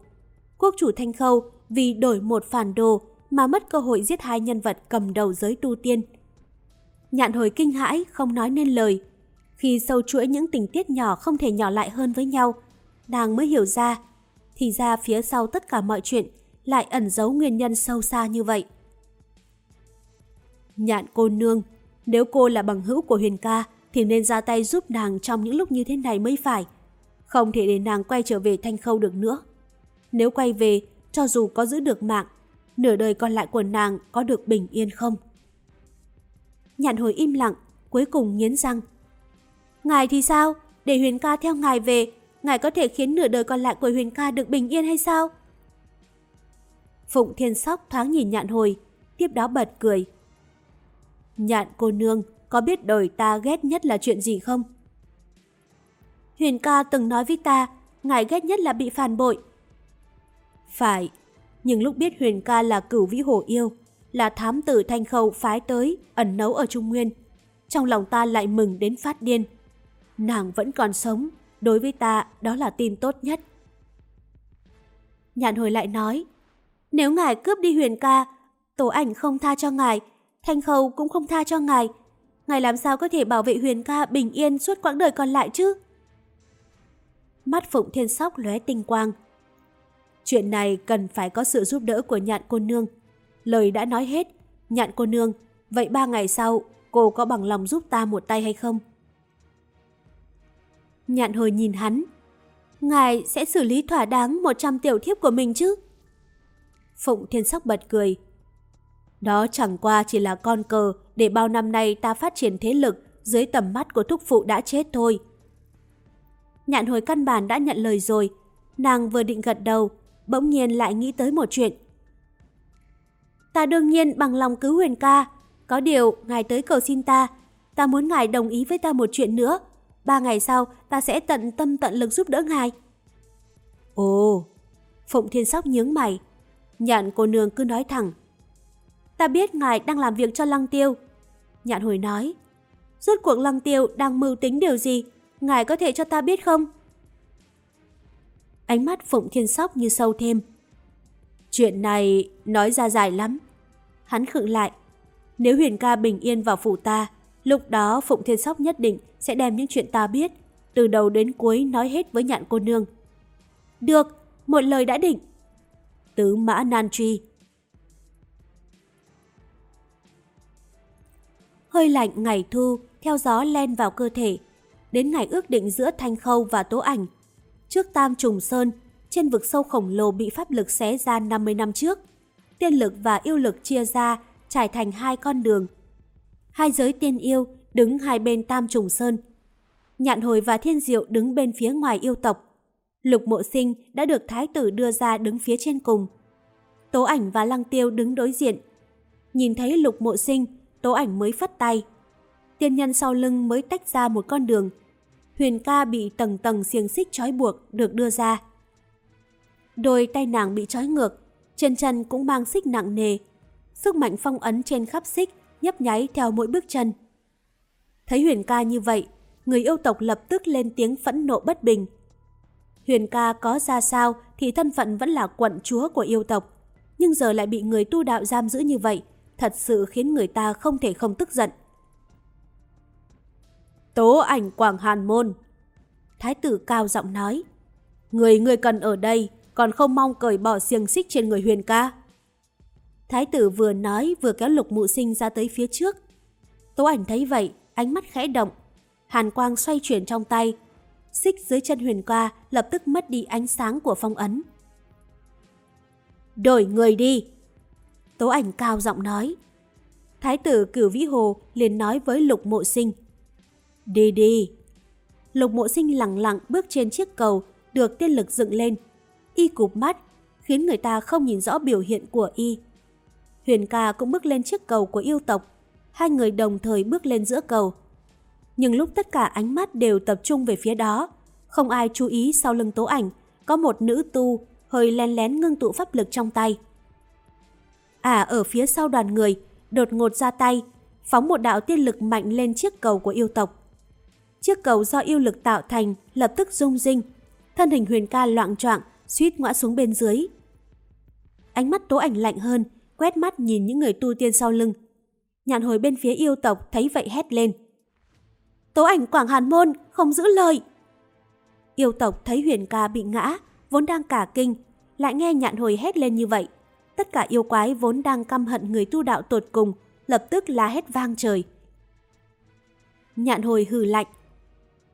Quốc chủ Thanh Khâu vì đổi một phản đồ mà mất cơ hội giết hai nhân vật cầm đầu giới tu tiên. Nhạn hồi kinh hãi, không nói nên lời. Khi sâu chuỗi những tình tiết nhỏ không thể nhỏ lại hơn với nhau, nàng mới hiểu ra thì ra phía sau tất cả mọi chuyện lại ẩn giấu nguyên nhân sâu xa như vậy. Nhạn cô nương, nếu cô là bằng hữu của Huyền ca thì nên ra tay giúp nàng trong những lúc như thế này mới phải. Không thể để nàng quay trở về thanh khâu được nữa. Nếu quay về, cho dù có giữ được mạng, nửa đời còn lại của nàng có được bình yên không? Nhạn hồi im lặng, cuối cùng nghiến răng. Ngài thì sao? Để Huyền ca theo ngài về ngài có thể khiến nửa đời còn lại của Huyền ca được bình yên hay sao? Phụng Thiên Sóc thoáng nhìn nhạn hồi, tiếp đó bật cười. Nhạn cô nương, có biết đời ta ghét nhất là chuyện gì không? Huyền ca từng nói với ta, ngài ghét nhất là bị phản bội. Phải, nhưng lúc biết Huyền ca là cửu vĩ hổ yêu, là thám tử thanh khâu phái tới, ẩn nấu ở Trung Nguyên. Trong lòng ta lại mừng đến phát điên. Nàng vẫn còn sống, Đối với ta, đó là tin tốt nhất. Nhạn hồi lại nói, nếu ngài cướp đi huyền ca, tổ ảnh không tha cho ngài, thanh khâu cũng không tha cho ngài. Ngài làm sao có thể bảo vệ huyền ca bình yên suốt quãng đời còn lại chứ? Mắt Phụng Thiên Sóc lóe tinh quang. Chuyện này cần phải có sự giúp đỡ của nhạn cô nương. Lời đã nói hết, nhạn cô nương, vậy ba ngày sau cô có bằng lòng giúp ta một tay hay không? Nhạn hồi nhìn hắn. Ngài sẽ xử lý thỏa đáng 100 tiểu thiếp của mình chứ? Phụng Thiên Sóc bật cười. Đó chẳng qua chỉ là con cờ để bao năm nay ta phát triển thế lực dưới tầm mắt của thúc phụ đã chết thôi. Nhạn hồi căn bản đã nhận lời rồi. Nàng vừa định gật đầu, bỗng nhiên lại nghĩ tới một chuyện. Ta đương nhiên bằng lòng cứu huyền ca. Có điều, ngài tới cầu xin ta. Ta muốn ngài đồng ý với ta một chuyện nữa ba ngày sau ta sẽ tận tâm tận lực giúp đỡ ngài. Ồ, Phụng Thiên Sóc nhướng mày. Nhạn cô nương cứ nói thẳng. Ta biết ngài đang làm việc cho Lăng Tiêu. Nhạn hồi nói. Rốt cuộc Lăng Tiêu đang mưu tính điều gì? Ngài có thể cho ta biết không? ánh mắt Phụng Thiên Sóc như sâu thêm. Chuyện này nói ra dài lắm. Hắn khựng lại. Nếu Huyền ca bình yên vào phủ ta, lúc đó Phụng Thiên Sóc nhất định sẽ đem những chuyện ta biết, từ đầu đến cuối nói hết với nhạn cô nương. Được, một lời đã định. Tứ mã nan truy. Hơi lạnh ngày thu, theo gió len vào cơ thể. Đến ngày ước định giữa Thanh Khâu và Tố Ảnh. Trước Tam Trùng Sơn, trên vực sâu khổng lồ bị pháp lực xé ra 50 năm trước. Tiên lực và yêu lực chia ra, trải thành hai con đường. Hai giới tiên yêu đứng hai bên Tam Trùng Sơn. Nhạn hồi và thiên diệu đứng bên phía ngoài yêu tộc. Lục mộ sinh đã được thái tử đưa ra đứng phía trên cùng. Tố ảnh và lăng tiêu đứng đối diện. Nhìn thấy lục mộ sinh, tố ảnh mới phất tay. Tiên nhân sau lưng mới tách ra một con đường. Huyền ca bị tầng tầng xiềng xích trói buộc được đưa ra. Đôi tay nàng bị trói ngược, chân chân cũng mang xích nặng nề. Sức mạnh phong ấn trên khắp xích nhấp nháy theo mỗi bước chân. Thấy Huyền ca như vậy, người yêu tộc lập tức lên tiếng phẫn nộ bất bình. Huyền ca có ra sao thì thân phận vẫn là quận chúa của yêu tộc, nhưng giờ lại bị người tu đạo giam giữ như vậy, thật sự khiến người ta không thể không tức giận. Tố ảnh Quảng Hàn Môn Thái tử cao giọng nói Người người cần ở đây còn không mong cởi bỏ xiềng xích trên người huyền ca. Thái tử vừa nói vừa kéo lục mụ sinh ra tới phía trước. Tố ảnh thấy vậy, ánh mắt khẽ động. Hàn quang xoay chuyển trong tay. Xích dưới chân huyền Qua lập tức mất đi ánh sáng của phong ấn. Đổi người đi! Tố ảnh cao giọng nói. Thái tử cửu vĩ hồ liền nói với lục mộ sinh. Đi đi! Lục mộ sinh lặng lặng bước trên chiếc cầu được tiên lực dựng lên y cụp mắt, khiến người ta không nhìn rõ biểu hiện của y. Huyền ca cũng bước lên chiếc cầu của yêu tộc, hai người đồng thời bước lên giữa cầu. Nhưng lúc tất cả ánh mắt đều tập trung về phía đó, không ai chú ý sau lưng tố ảnh, có một nữ tu hơi lén lén ngưng tụ pháp lực trong tay. À ở phía sau đoàn người, đột ngột ra tay, phóng một đạo tiên lực mạnh lên chiếc cầu của yêu tộc. Chiếc cầu do yêu lực tạo thành lập tức rung rinh, thân hình huyền ca loạn choạng suýt ngã xuống bên dưới. Ánh mắt tố ảnh lạnh hơn, quét mắt nhìn những người tu tiên sau lưng. Nhạn hồi bên phía yêu tộc thấy vậy hét lên. Tố ảnh Quảng Hàn Môn, không giữ lời. Yêu tộc thấy huyền ca bị ngã, vốn đang cả kinh, lại nghe nhạn hồi hét lên như vậy. Tất cả yêu quái vốn đang căm hận người tu đạo tột cùng, lập tức la hét vang trời. Nhạn hồi hừ lạnh.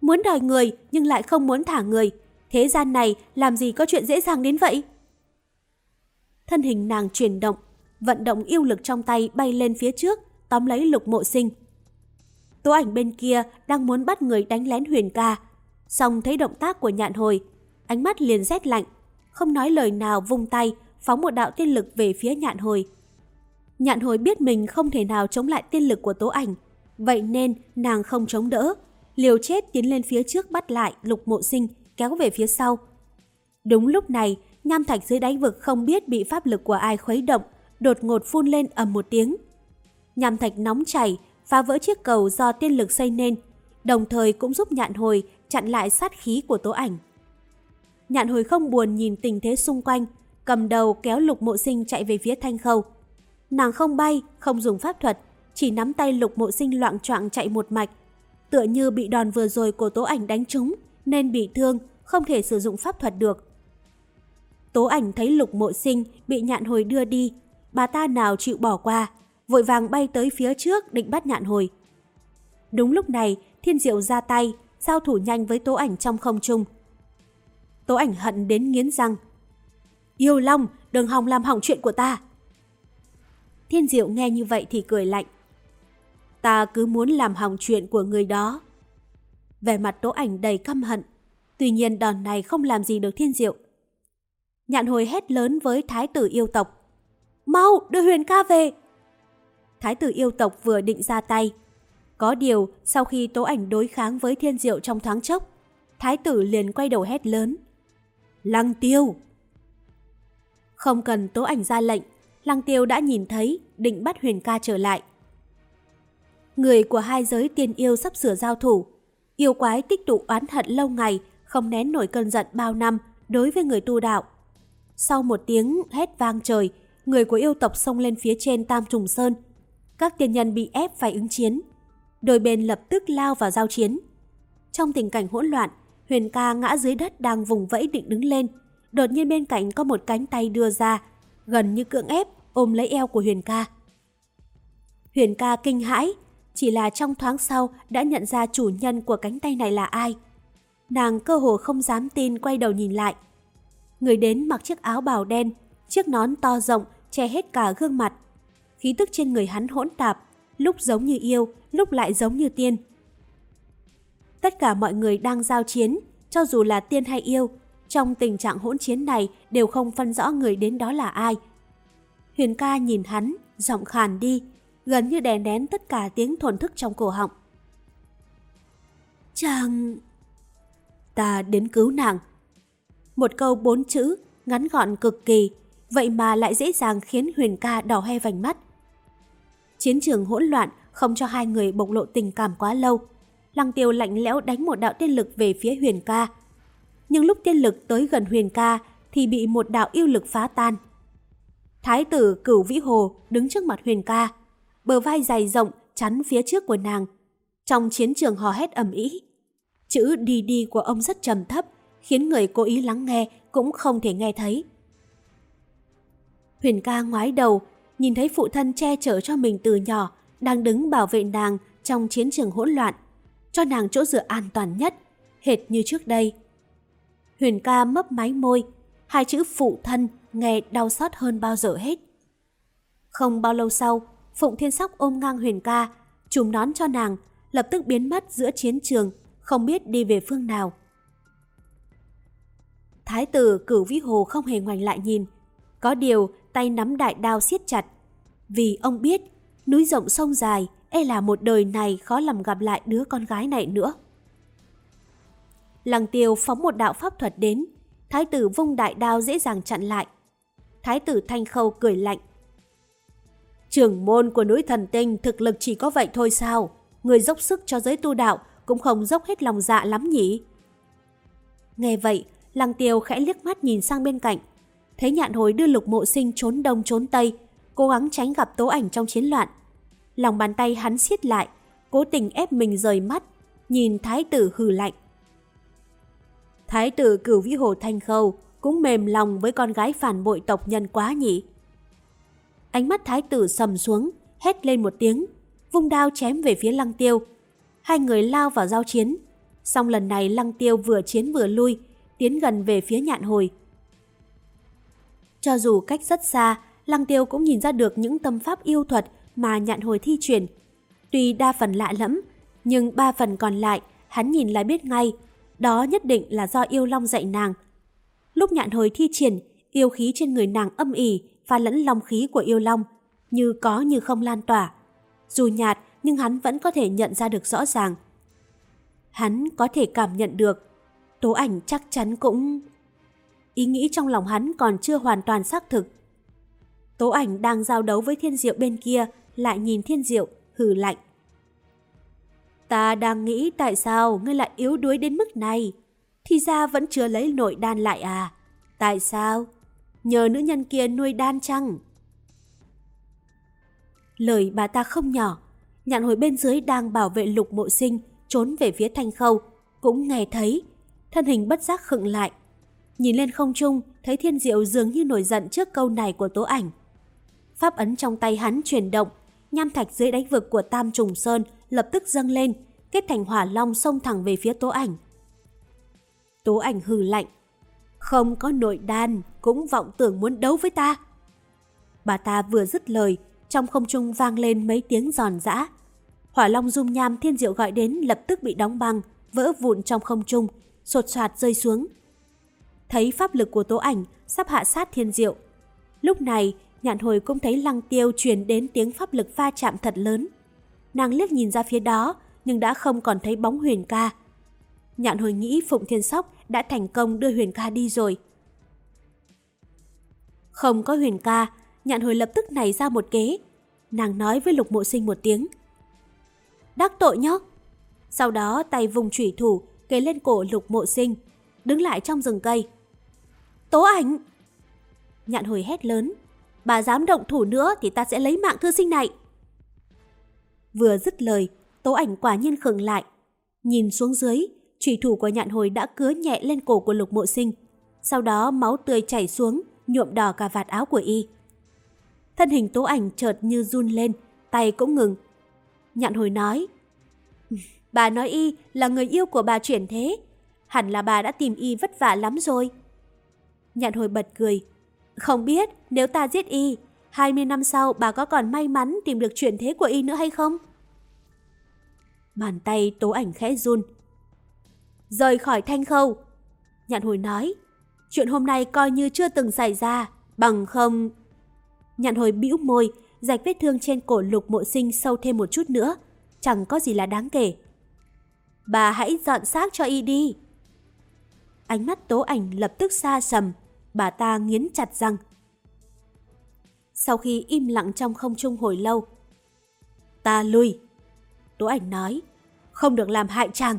Muốn đòi người nhưng lại không muốn thả người, Thế gian này làm gì có chuyện dễ dàng đến vậy? Thân hình nàng chuyển động, vận động yêu lực trong tay bay lên phía trước, tóm lấy lục mộ sinh. Tố ảnh bên kia đang muốn bắt người đánh lén huyền ca, xong thấy động tác của nhạn hồi, ánh mắt liền rét lạnh, không nói lời nào vung tay, phóng một đạo tiên lực về phía nhạn hồi. Nhạn hồi biết mình không thể nào chống lại tiên lực của tố ảnh, vậy nên nàng không chống đỡ, liều chết tiến lên phía trước bắt lại lục mộ sinh, kéo về phía sau. Đúng lúc này, nham thạch dưới đáy vực không biết bị pháp lực của ai khuấy động, đột ngột phun lên ầm một tiếng. Nham thạch nóng chảy, phá vỡ chiếc cầu do tiên lực xây nên, đồng thời cũng giúp nhạn hồi chặn lại sát khí của tố ảnh. Nhạn hồi không buồn nhìn tình thế xung quanh, cầm đầu kéo lục mộ sinh chạy về phía thanh khâu. Nàng không bay, không dùng pháp thuật, chỉ nắm tay lục mộ sinh loạn choạng chạy một mạch, tựa như bị đòn vừa rồi của tố ảnh đánh trúng, nên bị thương, không thể sử dụng pháp thuật được. Tố ảnh thấy lục mộ sinh bị nhạn hồi đưa đi, bà ta nào chịu bỏ qua, vội vàng bay tới phía trước định bắt nhạn hồi. Đúng lúc này, thiên diệu ra tay, giao thủ nhanh với tố ảnh trong không trung. Tố ảnh hận đến nghiến răng. Yêu Long, đừng hòng làm hỏng chuyện của ta. Thiên diệu nghe như vậy thì cười lạnh. Ta cứ muốn làm hỏng chuyện của người đó. Về mặt tố ảnh đầy căm hận, Tuy nhiên đòn này không làm gì được thiên diệu. Nhạn hồi hét lớn với thái tử yêu tộc. Mau, đưa huyền ca về! Thái tử yêu tộc vừa định ra tay. Có điều, sau khi tố ảnh đối kháng với thiên diệu trong thoáng chốc, thái tử liền quay đầu hét lớn. Lăng tiêu! Không cần tố ảnh ra lệnh, lăng tiêu đã nhìn thấy, định bắt huyền ca trở lại. Người của hai giới tiên yêu sắp sửa giao thủ. Yêu quái tích tụ oán hận lâu ngày không nén nổi cơn giận bao năm, đối với người tu đạo. Sau một tiếng hét vang trời, người của yêu tộc xông lên phía trên Tam Trùng Sơn. Các tiên nhân bị ép phải ứng chiến. Đôi bên lập tức lao vào giao chiến. Trong tình cảnh hỗn loạn, Huyền ca ngã dưới đất đang vùng vẫy định đứng lên. Đột nhiên bên cạnh có một cánh tay đưa ra, gần như cưỡng ép ôm lấy eo của Huyền ca. Huyền ca kinh hãi, chỉ là trong thoáng sau đã nhận ra chủ nhân của cánh tay này là ai. Nàng cơ hồ không dám tin quay đầu nhìn lại. Người đến mặc chiếc áo bào đen, chiếc nón to rộng che hết cả gương mặt. Khí tức trên người hắn hỗn tạp, lúc giống như yêu, lúc lại giống như tiên. Tất cả mọi người đang giao chiến, cho dù là tiên hay yêu, trong tình trạng hỗn chiến này đều không phân rõ người đến đó là ai. Huyền ca nhìn hắn, giọng khàn đi, gần như đè nén tất cả tiếng thổn thức trong cổ họng. Chàng... Ta đến cứu nàng. Một câu bốn chữ, ngắn gọn cực kỳ, vậy mà lại dễ dàng khiến Huyền ca đỏ hoe vành mắt. Chiến trường hỗn loạn không cho hai người bộc lộ tình cảm quá lâu. Lăng tiêu lạnh lẽo đánh một đạo tiên lực về phía Huyền ca. Nhưng lúc tiên lực tới gần Huyền ca thì bị một đạo yêu lực phá tan. Thái tử cửu vĩ hồ đứng trước mặt Huyền ca, bờ vai dày rộng chắn phía trước của nàng. Trong chiến trường hò hét ầm ĩ, chữ đi đi của ông rất trầm thấp, khiến người cố ý lắng nghe cũng không thể nghe thấy. Huyền ca ngoái đầu, nhìn thấy phụ thân che chở cho mình từ nhỏ, đang đứng bảo vệ nàng trong chiến trường hỗn loạn, cho nàng chỗ dựa an toàn nhất, hệt như trước đây. Huyền ca mấp máy môi, hai chữ phụ thân nghe đau xót hơn bao giờ hết. Không bao lâu sau, Phụng Thiên Sóc ôm ngang Huyền ca, trùm nón cho nàng, lập tức biến mất giữa chiến trường, không biết đi về phương nào. Thái tử cửu vĩ hồ không hề ngoảnh lại nhìn, có điều tay nắm đại đao siết chặt. Vì ông biết, núi rộng sông dài, e là một đời này khó làm gặp lại đứa con gái này nữa. Lăng tiêu phóng một đạo pháp thuật đến, thái tử vung đại đao dễ dàng chặn lại. Thái tử thanh khâu cười lạnh. Trưởng môn của núi thần tinh thực lực chỉ có vậy thôi sao? Người dốc sức cho giới tu đạo cũng không dốc hết lòng dạ lắm nhỉ? Nghe vậy, lăng tiêu khẽ liếc mắt nhìn sang bên cạnh. Thấy nhạn hồi đưa lục mộ sinh trốn đông trốn tây, cố gắng tránh gặp tố ảnh trong chiến loạn. Lòng bàn tay hắn siết lại, cố tình ép mình rời mắt, nhìn thái tử hừ lạnh. Thái tử cửu vĩ hồ thanh khâu cũng mềm lòng với con gái phản bội tộc nhân quá nhỉ. Ánh mắt thái tử sầm xuống, hét lên một tiếng, vung đao chém về phía lăng tiêu. Hai người lao vào giao chiến. Xong lần này lăng tiêu vừa chiến vừa lui, tiến gần về phía nhạn hồi. Cho dù cách rất xa, lăng tiêu cũng nhìn ra được những tâm pháp yêu thuật mà nhạn hồi thi chuyển. Tuy đa phần lạ lẫm, nhưng ba phần còn lại hắn nhìn là biết ngay, đó nhất định là do yêu long dạy nàng. Lúc nhạn hồi thi triển, yêu khí trên người nàng âm ỉ pha lẫn long khí của yêu long, như có như không lan tỏa. Dù nhạt nhưng hắn vẫn có thể nhận ra được rõ ràng. Hắn có thể cảm nhận được, tố ảnh chắc chắn cũng... Ý nghĩ trong lòng hắn còn chưa hoàn toàn xác thực. Tố ảnh đang giao đấu với thiên diệu bên kia, lại nhìn thiên diệu, hừ lạnh. Ta đang nghĩ tại sao ngươi lại yếu đuối đến mức này? Thì ra vẫn chưa lấy nội đan lại à? Tại sao? nhờ nữ nhân kia nuôi đan chăng? Lời bà ta không nhỏ, nhạn hồi bên dưới đang bảo vệ lục mộ sinh, trốn về phía thanh khâu, cũng nghe thấy. Thân hình bất giác khựng lại. Nhìn lên không trung, thấy thiên diệu dường như nổi giận trước câu này của tố ảnh. Pháp ấn trong tay hắn chuyển động, nham thạch dưới đáy vực của Tam Trùng Sơn lập tức dâng lên, kết thành hỏa long xông thẳng về phía tố ảnh. Tố ảnh hừ lạnh, không có nội đan, cũng vọng tưởng muốn đấu với ta. Bà ta vừa dứt lời, trong không trung vang lên mấy tiếng giòn giã. Hỏa long dung nham thiên diệu gọi đến lập tức bị đóng băng, vỡ vụn trong không trung, sột soạt rơi xuống. Thấy pháp lực của tố ảnh sắp hạ sát thiên diệu. Lúc này, nhạn hồi cũng thấy lăng tiêu truyền đến tiếng pháp lực va chạm thật lớn. Nàng liếc nhìn ra phía đó, nhưng đã không còn thấy bóng huyền ca. Nhạn hồi nghĩ Phụng Thiên Sóc đã thành công đưa Huyền ca đi rồi. Không có Huyền ca, nhạn hồi lập tức nảy ra một kế. Nàng nói với Lục Mộ Sinh một tiếng. Đắc tội nhóc. Sau đó tay vùng chủy thủ kề lên cổ Lục Mộ Sinh, đứng lại trong rừng cây. Tố ảnh! Nhạn hồi hét lớn. Bà dám động thủ nữa thì ta sẽ lấy mạng thư sinh này. Vừa dứt lời, tố ảnh quả nhiên khựng lại. Nhìn xuống dưới, trùy thủ của nhạn hồi đã cứa nhẹ lên cổ của lục mộ sinh. Sau đó máu tươi chảy xuống, nhuộm đỏ cả vạt áo của y. Thân hình tố ảnh chợt như run lên, tay cũng ngừng. Nhạn hồi nói, Bà nói y là người yêu của bà chuyển thế, hẳn là bà đã tìm y vất vả lắm rồi. Nhạn hồi bật cười, không biết nếu ta giết y, 20 năm sau bà có còn may mắn tìm được chuyển thế của y nữa hay không? Bàn tay tố ảnh khẽ run. Rời khỏi thanh khâu. Nhạn hồi nói, chuyện hôm nay coi như chưa từng xảy ra, bằng không... Nhạn hồi bĩu môi, rạch vết thương trên cổ lục mộ sinh sâu thêm một chút nữa. Chẳng có gì là đáng kể. Bà hãy dọn xác cho y đi. Ánh mắt tố ảnh lập tức xa sầm, bà ta nghiến chặt răng. Sau khi im lặng trong không trung hồi lâu, ta lui. Tố ảnh nói, không được làm hại chàng.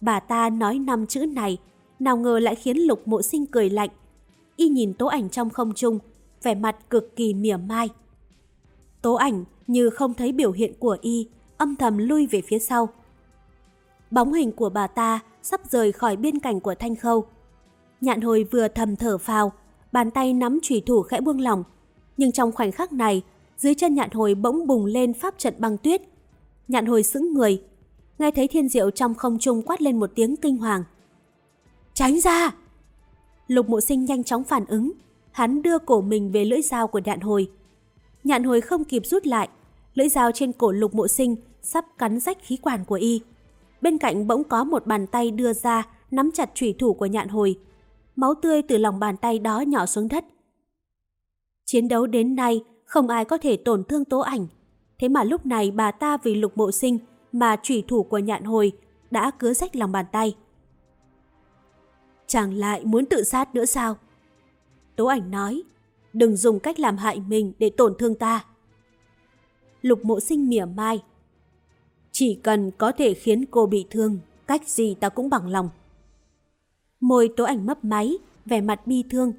Bà ta nói năm chữ này, nào ngờ lại khiến lục mộ sinh cười lạnh. Y nhìn tố ảnh trong không trung, vẻ mặt cực kỳ mỉa mai. Tố ảnh như không thấy biểu hiện của y, âm thầm lui về phía sau. Bóng hình của bà ta sắp rời khỏi biên cảnh của thanh khâu. Nhạn hồi vừa thầm thở phào, bàn tay nắm chủy thủ khẽ buông lỏng. Nhưng trong khoảnh khắc này, dưới chân nhạn hồi bỗng bùng lên pháp trận băng tuyết. Nhạn hồi sững người, nghe thấy thiên diệu trong không trung quát lên một tiếng kinh hoàng. Tránh ra! Lục mộ sinh nhanh chóng phản ứng, hắn đưa cổ mình về lưỡi dao của nhạn hồi. Nhạn hồi không kịp rút lại, lưỡi dao trên cổ lục mộ sinh sắp cắn rách khí quản của y. Bên cạnh bỗng có một bàn tay đưa ra nắm chặt chủy thủ của nhạn hồi. Máu tươi từ lòng bàn tay đó nhỏ xuống đất. Chiến đấu đến nay không ai có thể tổn thương tố ảnh. Thế mà lúc này bà ta vì lục mộ sinh mà trùy thủ của nhạn hồi đã cứa rách lòng bàn tay. Chàng lại muốn tự sát nữa sao? Tố ảnh nói, đừng dùng cách làm hại mình để tổn thương ta. Lục mộ sinh mỉa mai. Chỉ cần có thể khiến cô bị thương, cách gì ta cũng bằng lòng. Môi tố ảnh mấp máy, vẻ mặt bi thương.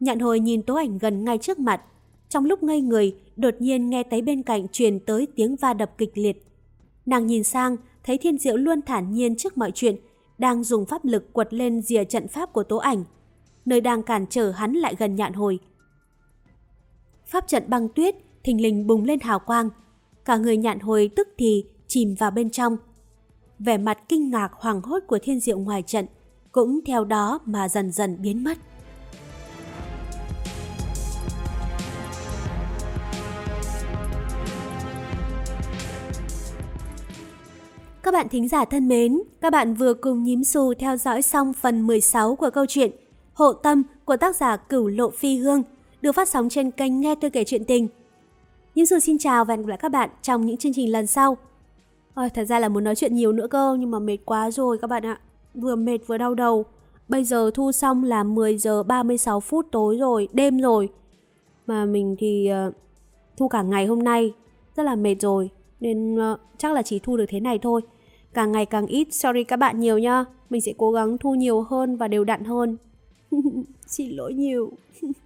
Nhạn hồi nhìn tố ảnh gần ngay trước mặt. Trong lúc ngây người, đột nhiên nghe thấy bên cạnh truyền tới tiếng va đập kịch liệt. Nàng nhìn sang, thấy thiên diệu luôn thản nhiên trước mọi chuyện, đang dùng pháp lực quật lên rìa trận pháp của tố ảnh, nơi đang cản trở hắn lại gần nhạn hồi. Pháp trận băng tuyết thình lình bùng lên hào quang, cả người nhạn hồi tức thì chìm vào bên trong. Vẻ mặt kinh ngạc hoàng hốt của thiên diệu ngoài trận cũng theo đó mà dần dần biến mất. Các bạn thính giả thân mến, các bạn vừa cùng nhím xù theo dõi xong phần 16 của câu chuyện Hộ Tâm của tác giả Cửu Lộ Phi Hương được phát sóng trên kênh Nghe Tôi Kể Chuyện Tình. Nhím xù xin chào và hẹn gặp lại các bạn trong những chương trình lần sau. Ôi, thật ra là muốn nói chuyện nhiều nữa cơ nhưng mà mệt quá rồi các bạn ạ. Vừa mệt vừa đau đầu. Bây giờ thu xong là 10 giờ 36 phút tối rồi, đêm rồi. Mà mình thì uh, thu cả ngày hôm nay, rất là mệt rồi. Nên uh, chắc là chỉ thu được thế này thôi càng ngày càng ít. Sorry các bạn nhiều nha. Mình sẽ cố gắng thu nhiều hơn và đều đặn hơn. Xin lỗi nhiều.